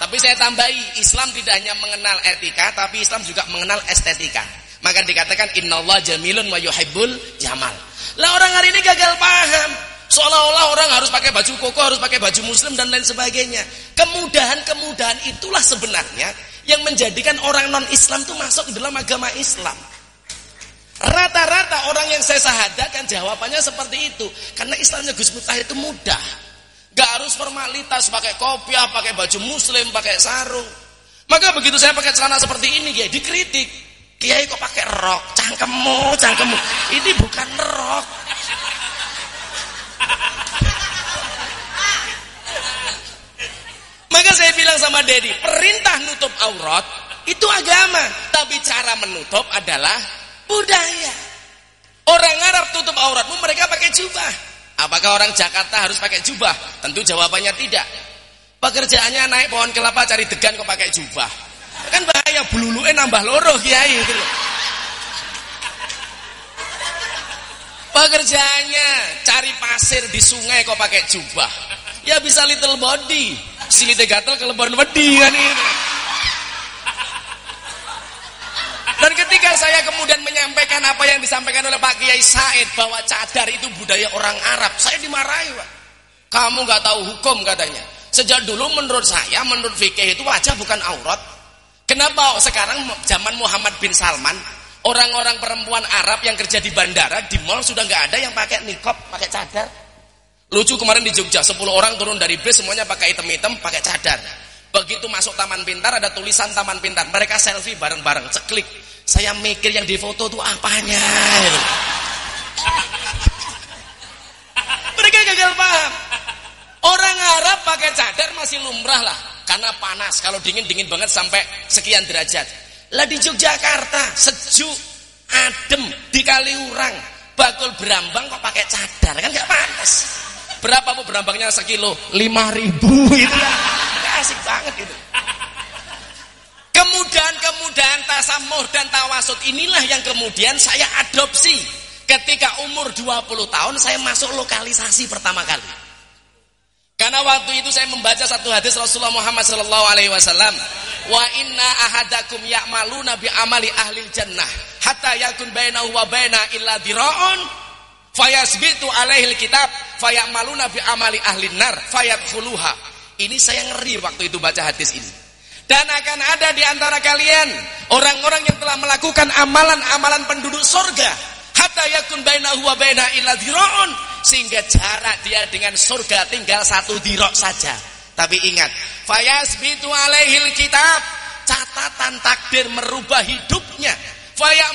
Tapi saya tambahi, Islam tidak hanya mengenal etika, tapi Islam juga mengenal estetika. Maka dikatakan innallah jamilun wa yuhibbul jamal. Lah orang hari ini gagal paham. Seolah-olah orang harus pakai baju koko, harus pakai baju muslim dan lain sebagainya. Kemudahan-kemudahan itulah sebenarnya yang menjadikan orang non-Islam itu masuk dalam agama Islam. Rata-rata orang yang saya sahadatkan jawabannya seperti itu. Karena Islamnya Gus Miftah itu mudah. Gak harus formalitas, pakai kopiah, pakai baju muslim, pakai sarung. Maka begitu saya pakai celana seperti ini, ya dikritik. Kiai kok pakai rok, cangkemmu, cangkemmu. Ini bukan rok. Maka saya bilang sama Dedi, perintah nutup aurat itu agama, tapi cara menutup adalah budaya. Orang Arab tutup auratmu mereka pakai jubah. Apakah orang Jakarta harus pakai jubah? Tentu jawabannya tidak. Pekerjaannya naik pohon kelapa cari degan kok pakai jubah. Kan bahaya beluluke nambah loro kiai gitu loh. Pekerjaannya cari pasir di sungai kok pakai jubah. Ya bisa little body. Silite gatel kelebon wedi kan itu. Dan ketika saya kemudian menyampaikan apa yang disampaikan oleh Pak Kiai Said bahwa cadar itu budaya orang Arab, saya dimarahi, Pak. Kamu nggak tahu hukum katanya. Sejak dulu menurut saya, menurut fikih itu wajah bukan aurat. Kenapa sekarang zaman Muhammad bin Salman, orang-orang perempuan Arab yang kerja di bandara, di mall sudah nggak ada yang pakai nikop, pakai cadar. Lucu kemarin di Jogja, 10 orang turun dari bis semuanya pakai hitam-hitam, pakai cadar. Begitu masuk Taman Pintar ada tulisan Taman Pintar. Mereka selfie bareng-bareng, ceklik. Saya mikir yang difoto itu apanya. Mereka gagal paham. Orang Arab pakai cadar masih lumrah lah. Karena panas, kalau dingin-dingin banget sampai sekian derajat. Lah di Yogyakarta, sejuk, adem, di Kaliurang, bakul berambang kok pakai cadar, kan gak panas. Berapa bu berambangnya sekilo? Lima ribu itu ya. Asik banget itu. Kemudahan-kemudahan tasamuh dan tawasud inilah yang kemudian saya adopsi. Ketika umur 20 tahun saya masuk lokalisasi pertama kali. Karena waktu itu saya membaca satu hadis Rasulullah Muhammad sallallahu alaihi wasallam, "Wa inna ahadakum ya'maluna bi amali ahli jannah hatta yakun bainahu wa baina illa dira'un fayasbitu alaihi kitab fayamaluna bi amali ahli nar fayadkhuluha." Ini saya ngeri waktu itu baca hadis ini. Dan akan ada di antara kalian orang-orang yang telah melakukan amalan-amalan penduduk surga hatta yakun bainahu wa baina illa sehingga jarak dia dengan surga tinggal satu dirok saja. Tapi ingat, fayasbitu alaihil kitab catatan takdir merubah hidupnya.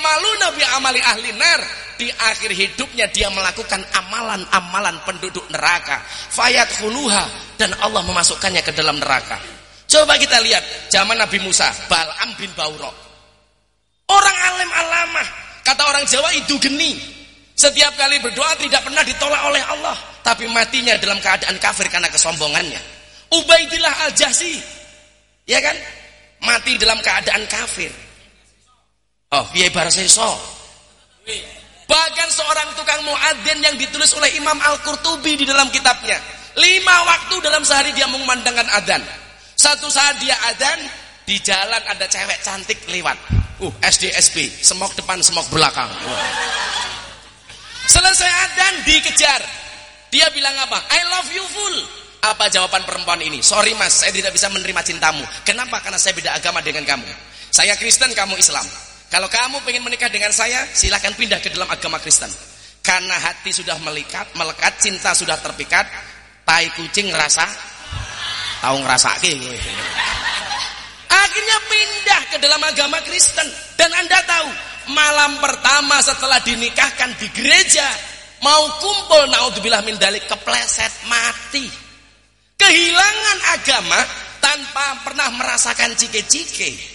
malu nabi amali ahli nar. Di akhir hidupnya dia melakukan amalan-amalan penduduk neraka. Fayat huluha dan Allah memasukkannya ke dalam neraka. Coba kita lihat zaman Nabi Musa, Bal'am bin Bauro. Orang alim alamah, kata orang Jawa itu geni. Setiap kali berdoa tidak pernah ditolak oleh Allah, tapi matinya dalam keadaan kafir karena kesombongannya. Ubaidillah al-Jahsi, ya kan? Mati dalam keadaan kafir. Oh, biaya baraseso. Bahkan seorang tukang muadzin yang ditulis oleh Imam Al-Qurtubi di dalam kitabnya. Lima waktu dalam sehari dia mengumandangkan adzan. Satu saat dia adzan, di jalan ada cewek cantik lewat. Uh, SDSB, semok depan, semok belakang. Uh. Selesai adzan dikejar. Dia bilang apa? I love you full. Apa jawaban perempuan ini? Sorry mas, saya tidak bisa menerima cintamu. Kenapa? Karena saya beda agama dengan kamu. Saya Kristen, kamu Islam. Kalau kamu ingin menikah dengan saya, silahkan pindah ke dalam agama Kristen. Karena hati sudah melekat, melekat, cinta sudah terpikat, tai kucing rasa, tahu ngerasa Akhirnya pindah ke dalam agama Kristen. Dan Anda tahu, malam pertama setelah dinikahkan di gereja, mau kumpul naudzubillah min dalik kepleset mati kehilangan agama tanpa pernah merasakan cike-cike.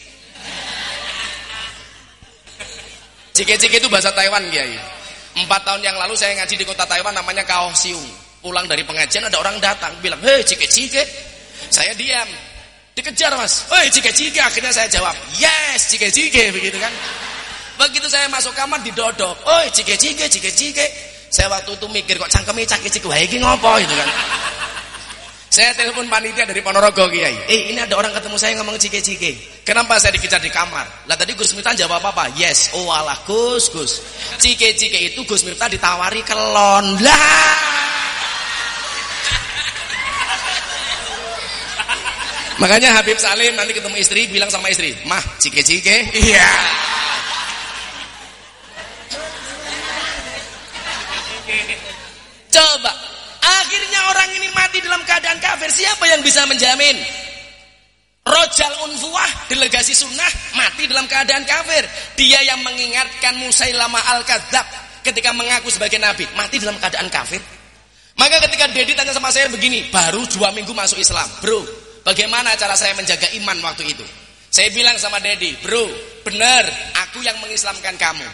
Cike-cike itu bahasa Taiwan, Kiai. Empat tahun yang lalu saya ngaji di kota Taiwan namanya Kaohsiung. Pulang dari pengajian ada orang datang bilang, hei cike-cike. Saya diam. Dikejar mas. Hei cike-cike. Akhirnya saya jawab, yes cike-cike. Begitu kan. Begitu saya masuk kamar didodok. Oh cike-cike, cike-cike. Saya waktu itu mikir kok cangkemnya cike-cike. Wah ini ngopo gitu kan. Saya telepon panitia dari Ponorogo Kiai. Eh ini ada orang ketemu saya ngomong cike-cike. Kenapa saya dikejar di kamar? Lah tadi Gus Miftah jawab apa? Yes. Oh alah Gus, Gus. Cike-cike itu Gus Miftah ditawari kelon. Lah. Makanya Habib Salim nanti ketemu istri bilang sama istri, "Mah, cike-cike." Iya. Coba Akhirnya orang ini mati dalam keadaan kafir. Siapa yang bisa menjamin? Rojal Unfuah, delegasi sunnah, mati dalam keadaan kafir. Dia yang mengingatkan Musailama Al-Kadzab ketika mengaku sebagai nabi. Mati dalam keadaan kafir. Maka ketika Dedi tanya sama saya begini, baru dua minggu masuk Islam. Bro, bagaimana cara saya menjaga iman waktu itu? Saya bilang sama Dedi, bro, benar, aku yang mengislamkan kamu.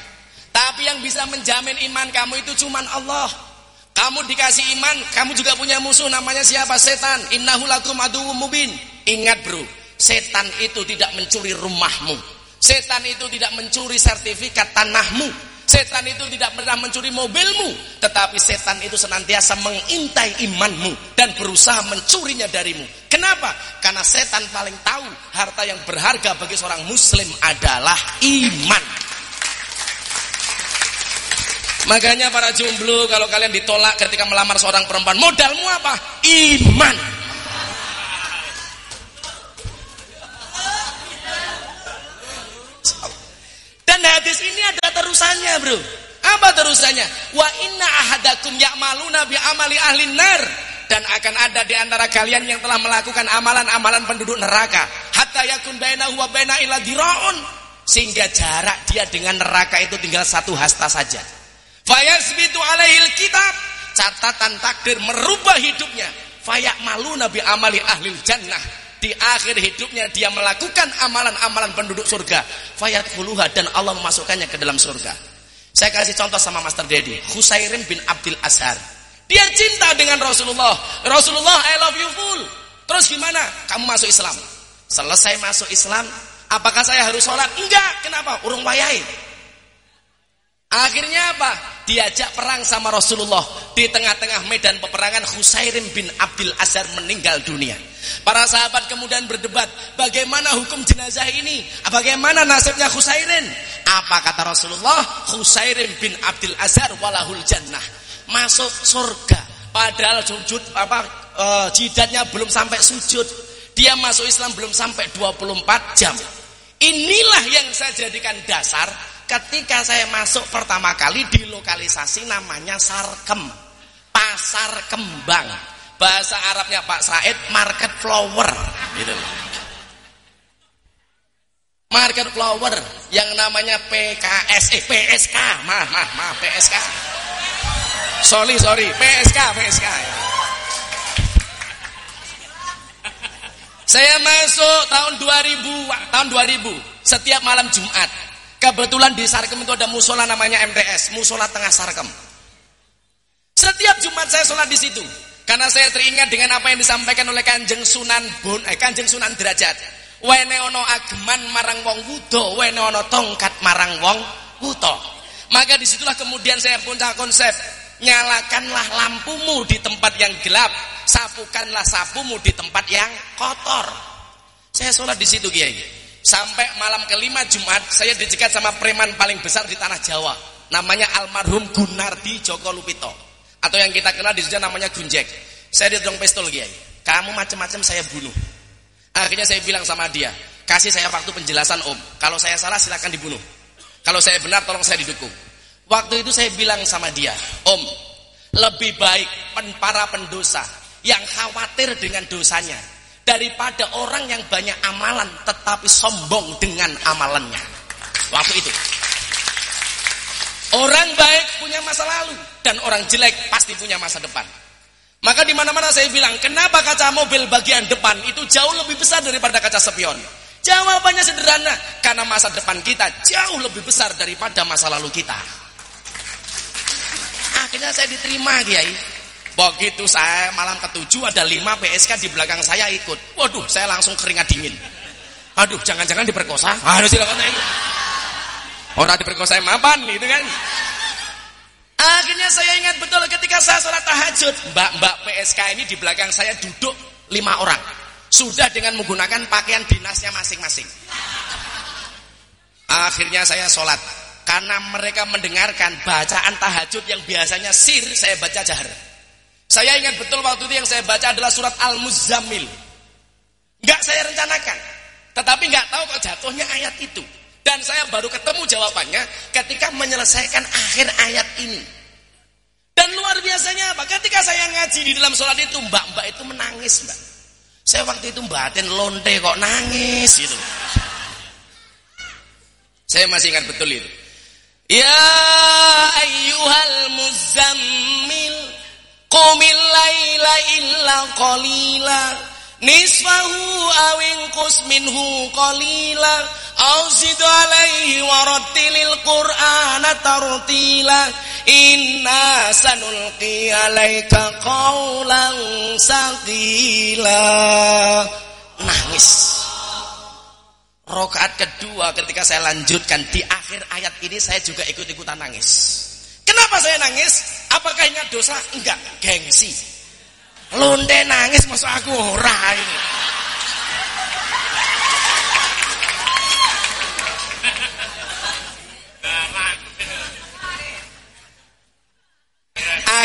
Tapi yang bisa menjamin iman kamu itu cuma Allah. Kamu dikasih iman, kamu juga punya musuh namanya siapa? Setan. Innahu lakum aduwwum mubin. Ingat, Bro, setan itu tidak mencuri rumahmu. Setan itu tidak mencuri sertifikat tanahmu. Setan itu tidak pernah mencuri mobilmu, tetapi setan itu senantiasa mengintai imanmu dan berusaha mencurinya darimu. Kenapa? Karena setan paling tahu harta yang berharga bagi seorang muslim adalah iman. Makanya para jomblo kalau kalian ditolak ketika melamar seorang perempuan, modalmu apa? Iman. Dan hadis ini ada terusannya, Bro. Apa terusannya? Wa inna ahadakum ya'maluna bi amali ahli nar dan akan ada di antara kalian yang telah melakukan amalan-amalan penduduk neraka hatta yakun bainahu wa baina ila diraun sehingga jarak dia dengan neraka itu tinggal satu hasta saja. Fayasbitu alaihil kitab. Catatan takdir merubah hidupnya. Fayak malu nabi amali ahli jannah. Di akhir hidupnya dia melakukan amalan-amalan penduduk surga. Fayat fuluha dan Allah memasukkannya ke dalam surga. Saya kasih contoh sama Master Dedi. Husairim bin Abdul Azhar. Dia cinta dengan Rasulullah. Rasulullah I love you full. Terus gimana? Kamu masuk Islam. Selesai masuk Islam, apakah saya harus sholat? Enggak. Kenapa? Urung wayai. Akhirnya apa? Diajak perang sama Rasulullah. Di tengah-tengah medan peperangan Husairin bin Abdul Azhar meninggal dunia. Para sahabat kemudian berdebat, bagaimana hukum jenazah ini? Bagaimana nasibnya Husairin? Apa kata Rasulullah? Husairin bin Abdul Azhar walahul jannah. Masuk surga. Padahal sujud apa uh, jidatnya belum sampai sujud. Dia masuk Islam belum sampai 24 jam. Inilah yang saya jadikan dasar Ketika saya masuk pertama kali di lokalisasi namanya Sarkem, Pasar Kembang. Bahasa Arabnya Pak Said market flower. Gitu. market flower yang namanya PKS eh PSK mah mah mah PSK sorry sorry. PSK PSK saya masuk tahun 2000 tahun 2000 setiap malam Jumat kebetulan di Sarkem itu ada musola namanya MTS musola tengah Sarkem. Setiap Jumat saya sholat di situ karena saya teringat dengan apa yang disampaikan oleh Kanjeng Sunan Bon eh Kanjeng Sunan Derajat. Wene ono ageman marang wong wudo wene ono tongkat marang wong wuto. Maka di situlah kemudian saya punya konsep nyalakanlah lampumu di tempat yang gelap sapukanlah sapumu di tempat yang kotor. Saya sholat di situ kiai sampai malam kelima Jumat saya dicegat sama preman paling besar di tanah Jawa namanya almarhum Gunardi Joko Lupito atau yang kita kenal di sana namanya Gunjek saya didorong pistol kiai kamu macam-macam saya bunuh Akhirnya saya bilang sama dia, kasih saya waktu penjelasan om. Kalau saya salah silakan dibunuh. Kalau saya benar tolong saya didukung. Waktu itu saya bilang sama dia, om, lebih baik para pendosa yang khawatir dengan dosanya daripada orang yang banyak amalan tetapi sombong dengan amalannya. Waktu itu. Orang baik punya masa lalu dan orang jelek pasti punya masa depan. Maka di mana-mana saya bilang, kenapa kaca mobil bagian depan itu jauh lebih besar daripada kaca spion? Jawabannya sederhana, karena masa depan kita jauh lebih besar daripada masa lalu kita. Akhirnya saya diterima, Kiai. Begitu saya malam ketujuh ada lima PSK di belakang saya ikut. Waduh, saya langsung keringat dingin. Aduh, jangan-jangan diperkosa. Aduh, silakan Orang diperkosa mapan gitu kan. Akhirnya saya ingat betul ketika saya sholat tahajud. Mbak-mbak PSK ini di belakang saya duduk lima orang. Sudah dengan menggunakan pakaian dinasnya masing-masing. Akhirnya saya sholat. Karena mereka mendengarkan bacaan tahajud yang biasanya sir, saya baca jahar. Saya ingat betul waktu itu yang saya baca adalah surat Al-Muzammil. Enggak saya rencanakan. Tetapi enggak tahu kok jatuhnya ayat itu. Dan saya baru ketemu jawabannya ketika menyelesaikan akhir ayat ini. Dan luar biasanya apa? Ketika saya ngaji di dalam sholat itu, mbak-mbak itu menangis, mbak. Saya waktu itu batin lonte kok nangis gitu. Saya masih ingat betul itu. Ya ayyuhal muzammil illa qalila nisfahu awin minhu qalila Auzidu alaihi warattilil qur'ana tartila Inna sanulqi alaika qawlan saqila Nangis Rokaat kedua ketika saya lanjutkan. Di akhir ayat ini saya juga ikut-ikutan nangis. Kenapa saya nangis? Apakah ingat dosa? Enggak, gengsi Londe nangis masuk aku ora ini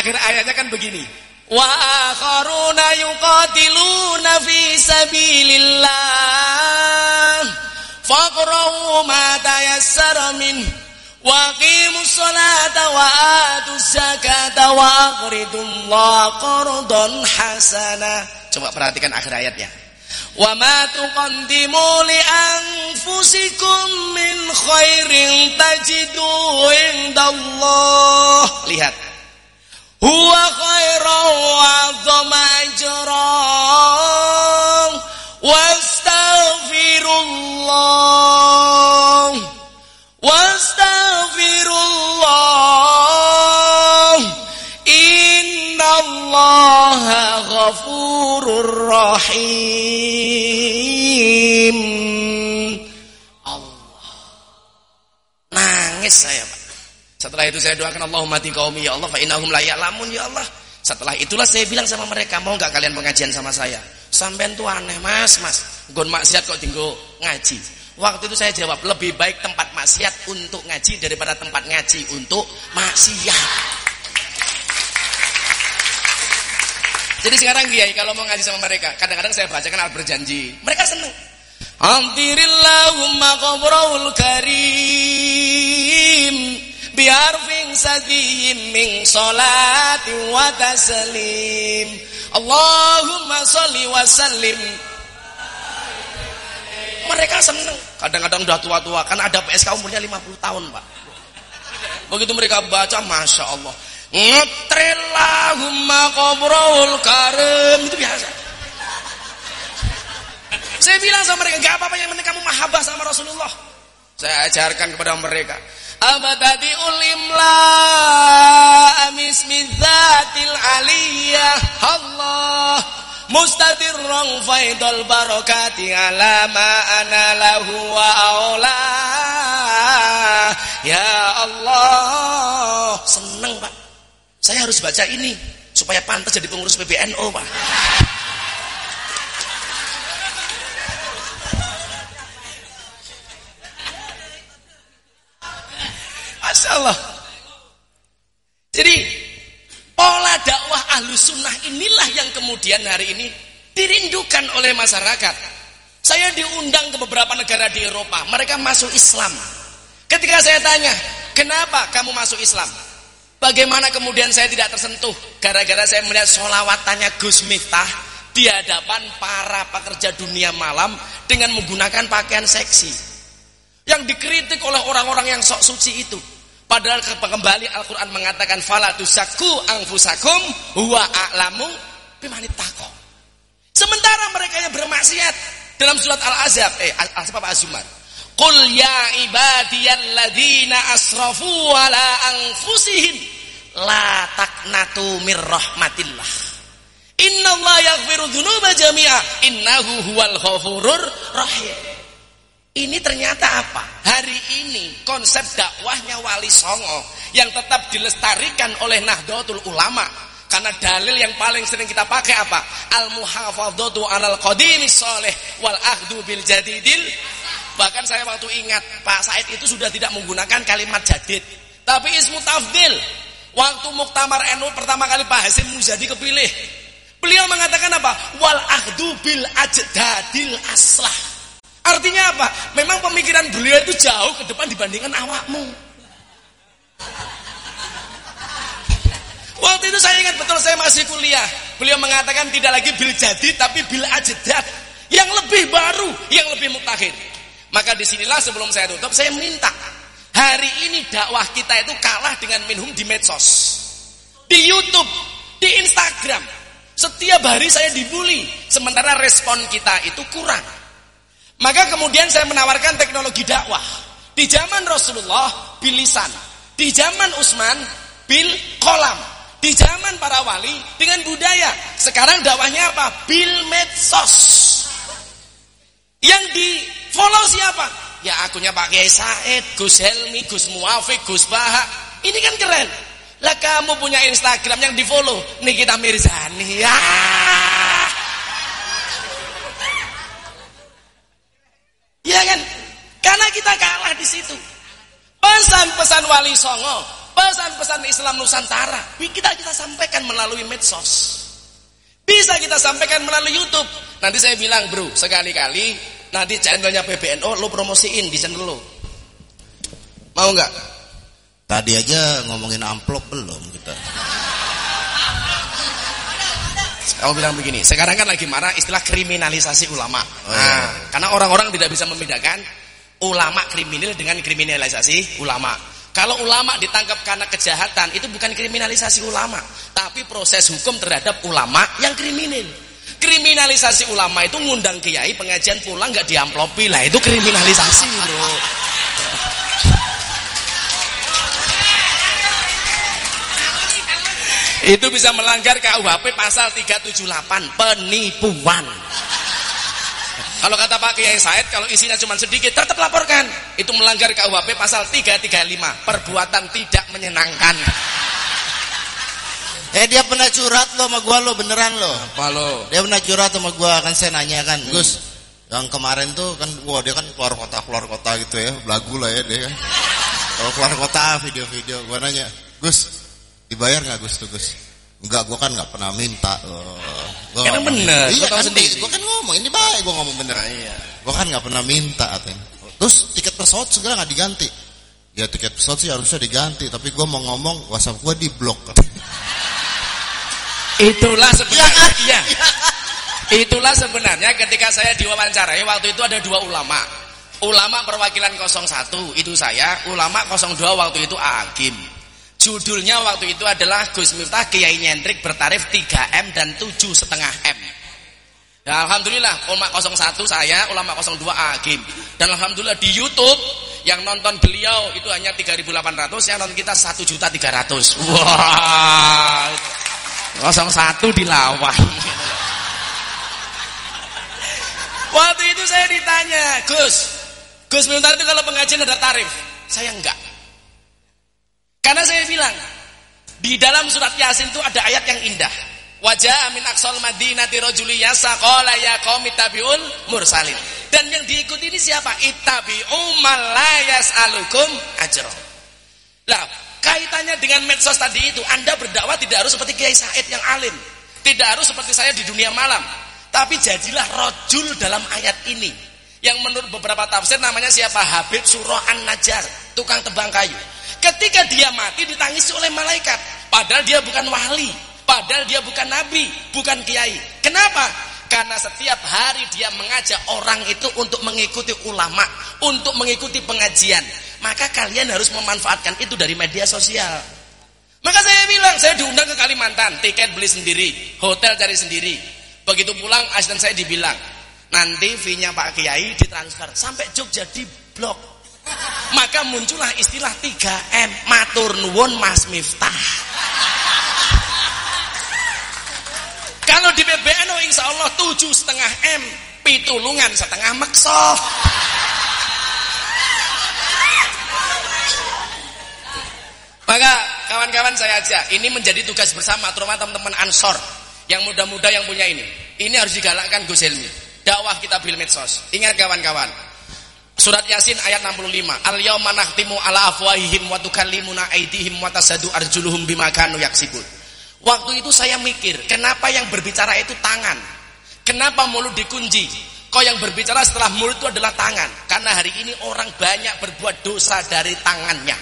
Akhir ayatnya kan begini. Wa akharuna yuqatiluna fi sabilillah. Faqra'u ma tayassara min salata wa atuz zakata wa aqridullaha qardan hasana. Coba perhatikan akhir ayatnya. Ma tuqaddimu li anfusikum min khairin tajidu indallah. Lihat. Khairan wa azama ajran. Wastaghfirullah. Wastaghfirullah. Rahim. Allah. Nangis saya, Pak. Setelah itu saya doakan Allahumma qaumi ya Allah fa innahum la ya'lamun ya Allah. Setelah itulah saya bilang sama mereka, mau nggak kalian pengajian sama saya? Sampean tuh aneh, Mas, Mas. Gon maksiat kok tinggal ngaji. Waktu itu saya jawab, lebih baik tempat maksiat untuk ngaji daripada tempat ngaji untuk maksiat. Jadi sekarang Kiai kalau mau ngaji sama mereka, kadang-kadang saya bacakan al berjanji. Mereka senang. Antirillahumma qabrul karim biarfin sadiyim min salati wa taslim Allahumma salli wa sallim mereka seneng. Kadang-kadang udah tua-tua, kan ada PSK umurnya 50 tahun, Pak. Begitu mereka baca, Masya Allah. Ngetrillahumma qobrol karim. Itu biasa. Saya bilang sama mereka, gak apa-apa yang penting kamu mahabbah sama Rasulullah. Saya ajarkan kepada mereka. Abadati ulimla amis mizatil aliyah Allah mustadirrong faidul barakati ala ma ana lahu wa aula ya Allah seneng Pak saya harus baca ini supaya pantas jadi pengurus PBNU Pak Masya. Jadi pola dakwah ahlu sunnah inilah yang kemudian hari ini dirindukan oleh masyarakat. Saya diundang ke beberapa negara di Eropa, mereka masuk Islam. Ketika saya tanya, kenapa kamu masuk Islam? Bagaimana kemudian saya tidak tersentuh? Gara-gara saya melihat solawatannya Gus Miftah di hadapan para pekerja dunia malam dengan menggunakan pakaian seksi. Yang dikritik oleh orang-orang yang sok suci itu. Padahal kembali Al-Quran mengatakan fala tusaku angfusakum huwa a'lamu bimani tako. Sementara mereka yang bermaksiat dalam surat Al-Azab eh Al-Azab Az-Zumar. Qul ya ibadiyalladzina asrafu ala anfusihim la taqnatu mir rahmatillah. Innallaha yaghfiru dzunuba jami'a innahu huwal ghafurur rahim. Ini ternyata apa? Hari ini konsep dakwahnya Wali Songo yang tetap dilestarikan oleh Nahdlatul Ulama. Karena dalil yang paling sering kita pakai apa? Al-muhafadzatu 'alal qadimi sholih wal ahdu bil jadidil. Bahkan saya waktu ingat Pak Said itu sudah tidak menggunakan kalimat jadid, tapi ismu tafdil. Waktu Muktamar NU pertama kali Pak Hasim Muzadi kepilih, beliau mengatakan apa? Wal ahdu bil ajdadil aslah Artinya apa? Memang pemikiran beliau itu jauh ke depan dibandingkan awakmu. Waktu itu saya ingat betul saya masih kuliah. Beliau mengatakan tidak lagi bil jadi tapi bil ajedat. Yang lebih baru, yang lebih mutakhir. Maka di sinilah sebelum saya tutup, saya minta. Hari ini dakwah kita itu kalah dengan minhum di medsos. Di Youtube, di Instagram. Setiap hari saya dibully. Sementara respon kita itu kurang. Maka kemudian saya menawarkan teknologi dakwah. Di zaman Rasulullah, bil lisan. Di zaman Utsman, bil kolam. Di zaman para wali, dengan budaya. Sekarang dakwahnya apa? Bil medsos. Yang di follow siapa? Ya akunnya Pak Kiai Said, Gus Helmi, Gus Muafik, Gus Baha. Ini kan keren. Lah kamu punya Instagram yang di follow Nikita Mirzani. Ya. Ya kan? Karena kita kalah di situ. Pesan-pesan Wali Songo, pesan-pesan Islam Nusantara, kita kita sampaikan melalui medsos. Bisa kita sampaikan melalui YouTube. Nanti saya bilang, bro, sekali-kali nanti channelnya PBNO lo promosiin di channel lo. Mau nggak? Tadi aja ngomongin amplop belum kita. Kamu bilang begini, sekarang kan lagi marah istilah kriminalisasi ulama. Oh, iya. Nah, karena orang-orang tidak bisa membedakan ulama kriminal dengan kriminalisasi ulama. Kalau ulama ditangkap karena kejahatan, itu bukan kriminalisasi ulama, tapi proses hukum terhadap ulama yang kriminal. Kriminalisasi ulama itu ngundang kiai pengajian pulang nggak diamplopi lah, itu kriminalisasi loh. Itu bisa melanggar KUHP pasal 378 penipuan. Kalau kata Pak Kiai Said kalau isinya cuma sedikit tetap laporkan. Itu melanggar KUHP pasal 335 perbuatan tidak menyenangkan. Eh dia pernah curhat lo sama gua lo beneran lo. Apa lo? Dia pernah curhat sama gua kan saya nanya kan, hmm. Gus, yang kemarin tuh kan gua dia kan keluar kota keluar kota gitu ya, belagu lah ya dia kan. Kalau keluar kota video-video gua nanya, Gus, Dibayar nggak Gus tuh Gus? Enggak, gue kan nggak pernah minta. Oh, gua Karena bener, iya, kan, sendiri. Gue kan ngomong, ini baik gue ngomong bener. Nah, iya. Gue kan nggak pernah minta katanya. Terus tiket pesawat segala nggak diganti. Ya tiket pesawat sih harusnya diganti, tapi gue mau ngomong WhatsApp gue di blok. Itulah sebenarnya. Ya, iya. Itulah sebenarnya ketika saya diwawancarai waktu itu ada dua ulama. Ulama perwakilan 01 itu saya, ulama 02 waktu itu Agim. Judulnya waktu itu adalah Gus Miftah Kiai Nyentrik bertarif 3M dan 7,5 M. Ya, Alhamdulillah ulama 01 saya, ulama 02 Agim. Dan Alhamdulillah di Youtube yang nonton beliau itu hanya 3.800, yang nonton kita 1.300. Wah. Wow. 01 dilawan. Waktu itu saya ditanya, Gus, Gus Miftah itu kalau pengajian ada tarif? Saya enggak. Karena saya bilang, di dalam surat Yasin itu ada ayat yang indah. Wajah amin aksol madinati rojuli yasa qala ya qaumi tabiul mursalin. Dan yang diikuti ini siapa? Ittabi'u malayas alukum ajro. Lah, kaitannya dengan medsos tadi itu, Anda berdakwah tidak harus seperti Kiai Said yang alim. Tidak harus seperti saya di dunia malam. Tapi jadilah rojul dalam ayat ini. Yang menurut beberapa tafsir namanya siapa? Habib Surah An-Najjar, tukang tebang kayu. Ketika dia mati ditangisi oleh malaikat. Padahal dia bukan wali. Padahal dia bukan nabi, bukan kiai. Kenapa? Karena setiap hari dia mengajak orang itu untuk mengikuti ulama, untuk mengikuti pengajian. Maka kalian harus memanfaatkan itu dari media sosial. Maka saya bilang, saya diundang ke Kalimantan, tiket beli sendiri, hotel cari sendiri. Begitu pulang asisten saya dibilang, nanti fee-nya Pak Kiai ditransfer sampai Jogja di blok. Maka muncullah istilah 3M, matur nuwun Mas Miftah. Kalau di PBNU insya Allah tujuh setengah M, pitulungan setengah mekso. Maka kawan-kawan saya aja, ini menjadi tugas bersama terutama teman-teman Ansor yang muda-muda yang punya ini. Ini harus digalakkan Gus Helmi. Dakwah kita bil medsos. Ingat kawan-kawan. Surat Yasin ayat 65. Al yauma nakhtimu ala afwahihim wa tukallimuna aydihim wa tasadu arjuluhum bima kanu yaksibun. Waktu itu saya mikir, kenapa yang berbicara itu tangan? Kenapa mulut dikunci? Kok yang berbicara setelah mulut itu adalah tangan? Karena hari ini orang banyak berbuat dosa dari tangannya.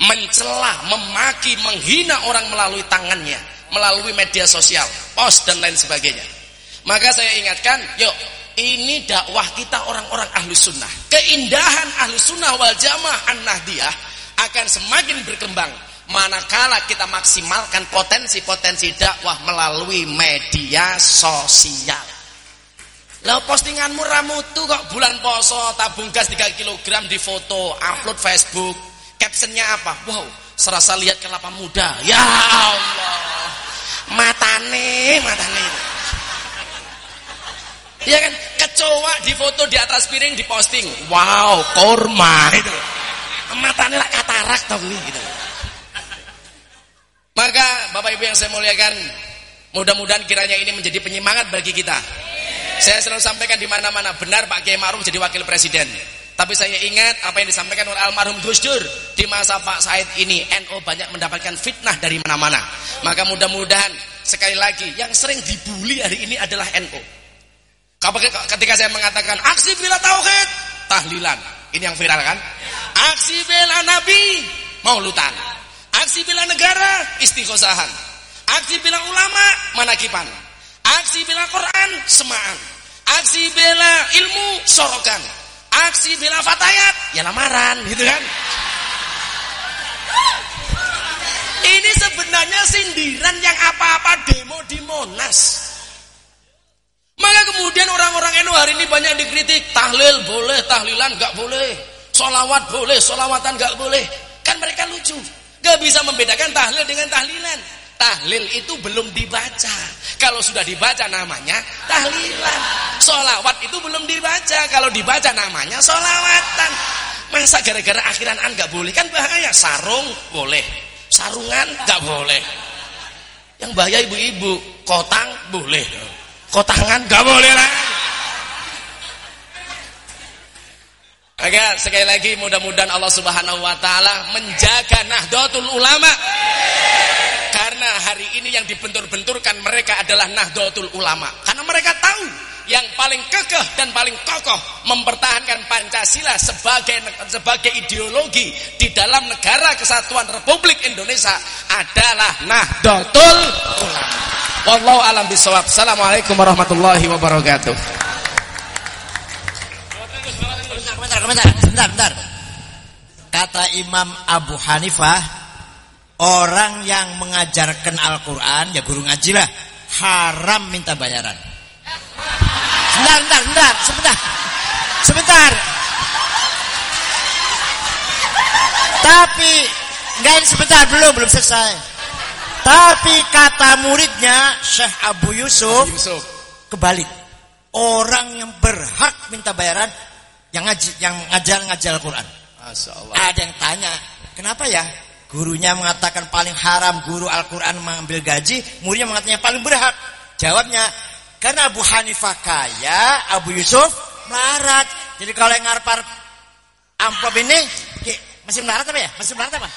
Mencela, memaki, menghina orang melalui tangannya melalui media sosial, post dan lain sebagainya. Maka saya ingatkan, yuk ini dakwah kita orang-orang ahlu sunnah. Keindahan ahlu sunnah wal jamaah an-nahdiyah akan semakin berkembang manakala kita maksimalkan potensi-potensi dakwah melalui media sosial. Lah postinganmu ramutu kok bulan poso tabung gas 3 kg di foto, upload Facebook. Captionnya apa? Wow, serasa lihat kelapa muda. Ya Allah matane matane ya kan kecoa di foto di atas piring diposting wow korma itu matane lah katarak tau gitu maka bapak ibu yang saya muliakan mudah-mudahan kiranya ini menjadi penyemangat bagi kita saya selalu sampaikan di mana-mana benar Pak Kiai Ma'ruf jadi wakil presiden tapi saya ingat apa yang disampaikan oleh almarhum Gus Dur di masa Pak Said ini NO banyak mendapatkan fitnah dari mana-mana. Maka mudah-mudahan sekali lagi yang sering dibully hari ini adalah NO. Ketika saya mengatakan aksi bela tauhid, tahlilan. Ini yang viral kan? Aksi bela nabi, maulutan. Aksi bela negara, istighosahan. Aksi bela ulama, manakipan. Aksi bela Quran, semaan. Aksi bela ilmu, sorokan aksi bela fatayat ya lamaran gitu kan ini sebenarnya sindiran yang apa-apa demo di Monas maka kemudian orang-orang NU hari ini banyak dikritik tahlil boleh tahlilan gak boleh solawat boleh solawatan gak boleh kan mereka lucu gak bisa membedakan tahlil dengan tahlilan Tahlil itu belum dibaca. Kalau sudah dibaca namanya tahlilan. Solawat itu belum dibaca. Kalau dibaca namanya solawatan. Masa gara-gara akhiran an gak boleh kan bahaya. Sarung boleh, sarungan gak boleh. Yang bahaya ibu-ibu, kotang boleh, kotangan gak boleh lah. Maka sekali lagi mudah-mudahan Allah Subhanahu wa taala menjaga Nahdlatul Ulama. Karena hari ini yang dibentur-benturkan mereka adalah Nahdlatul Ulama. Karena mereka tahu yang paling kekeh dan paling kokoh mempertahankan Pancasila sebagai sebagai ideologi di dalam negara kesatuan Republik Indonesia adalah Nahdlatul Ulama. Wallahu alam bisawab. Assalamualaikum warahmatullahi wabarakatuh. Komentar, komentar, sebentar, sebentar. Kata Imam Abu Hanifah, orang yang mengajarkan Al-Quran, ya guru ngaji lah, haram minta bayaran. Sebentar, sebentar, sebentar, sebentar. Sebentar. Tapi, enggak ini sebentar, belum, belum selesai. Tapi kata muridnya, Syekh Abu Yusuf, Yusuf. kebalik. Orang yang berhak minta bayaran, yang ngaji, yang ngajar-ngajar Al-Quran. Masya Allah. Ada yang tanya, kenapa ya? Gurunya mengatakan paling haram guru Al-Quran mengambil gaji, muridnya mengatakan paling berhak. Jawabnya, karena Abu Hanifah kaya, Abu Yusuf melarat. Jadi kalau yang ngarpar amplop ini, masih melarat apa ya? Masih melarat apa?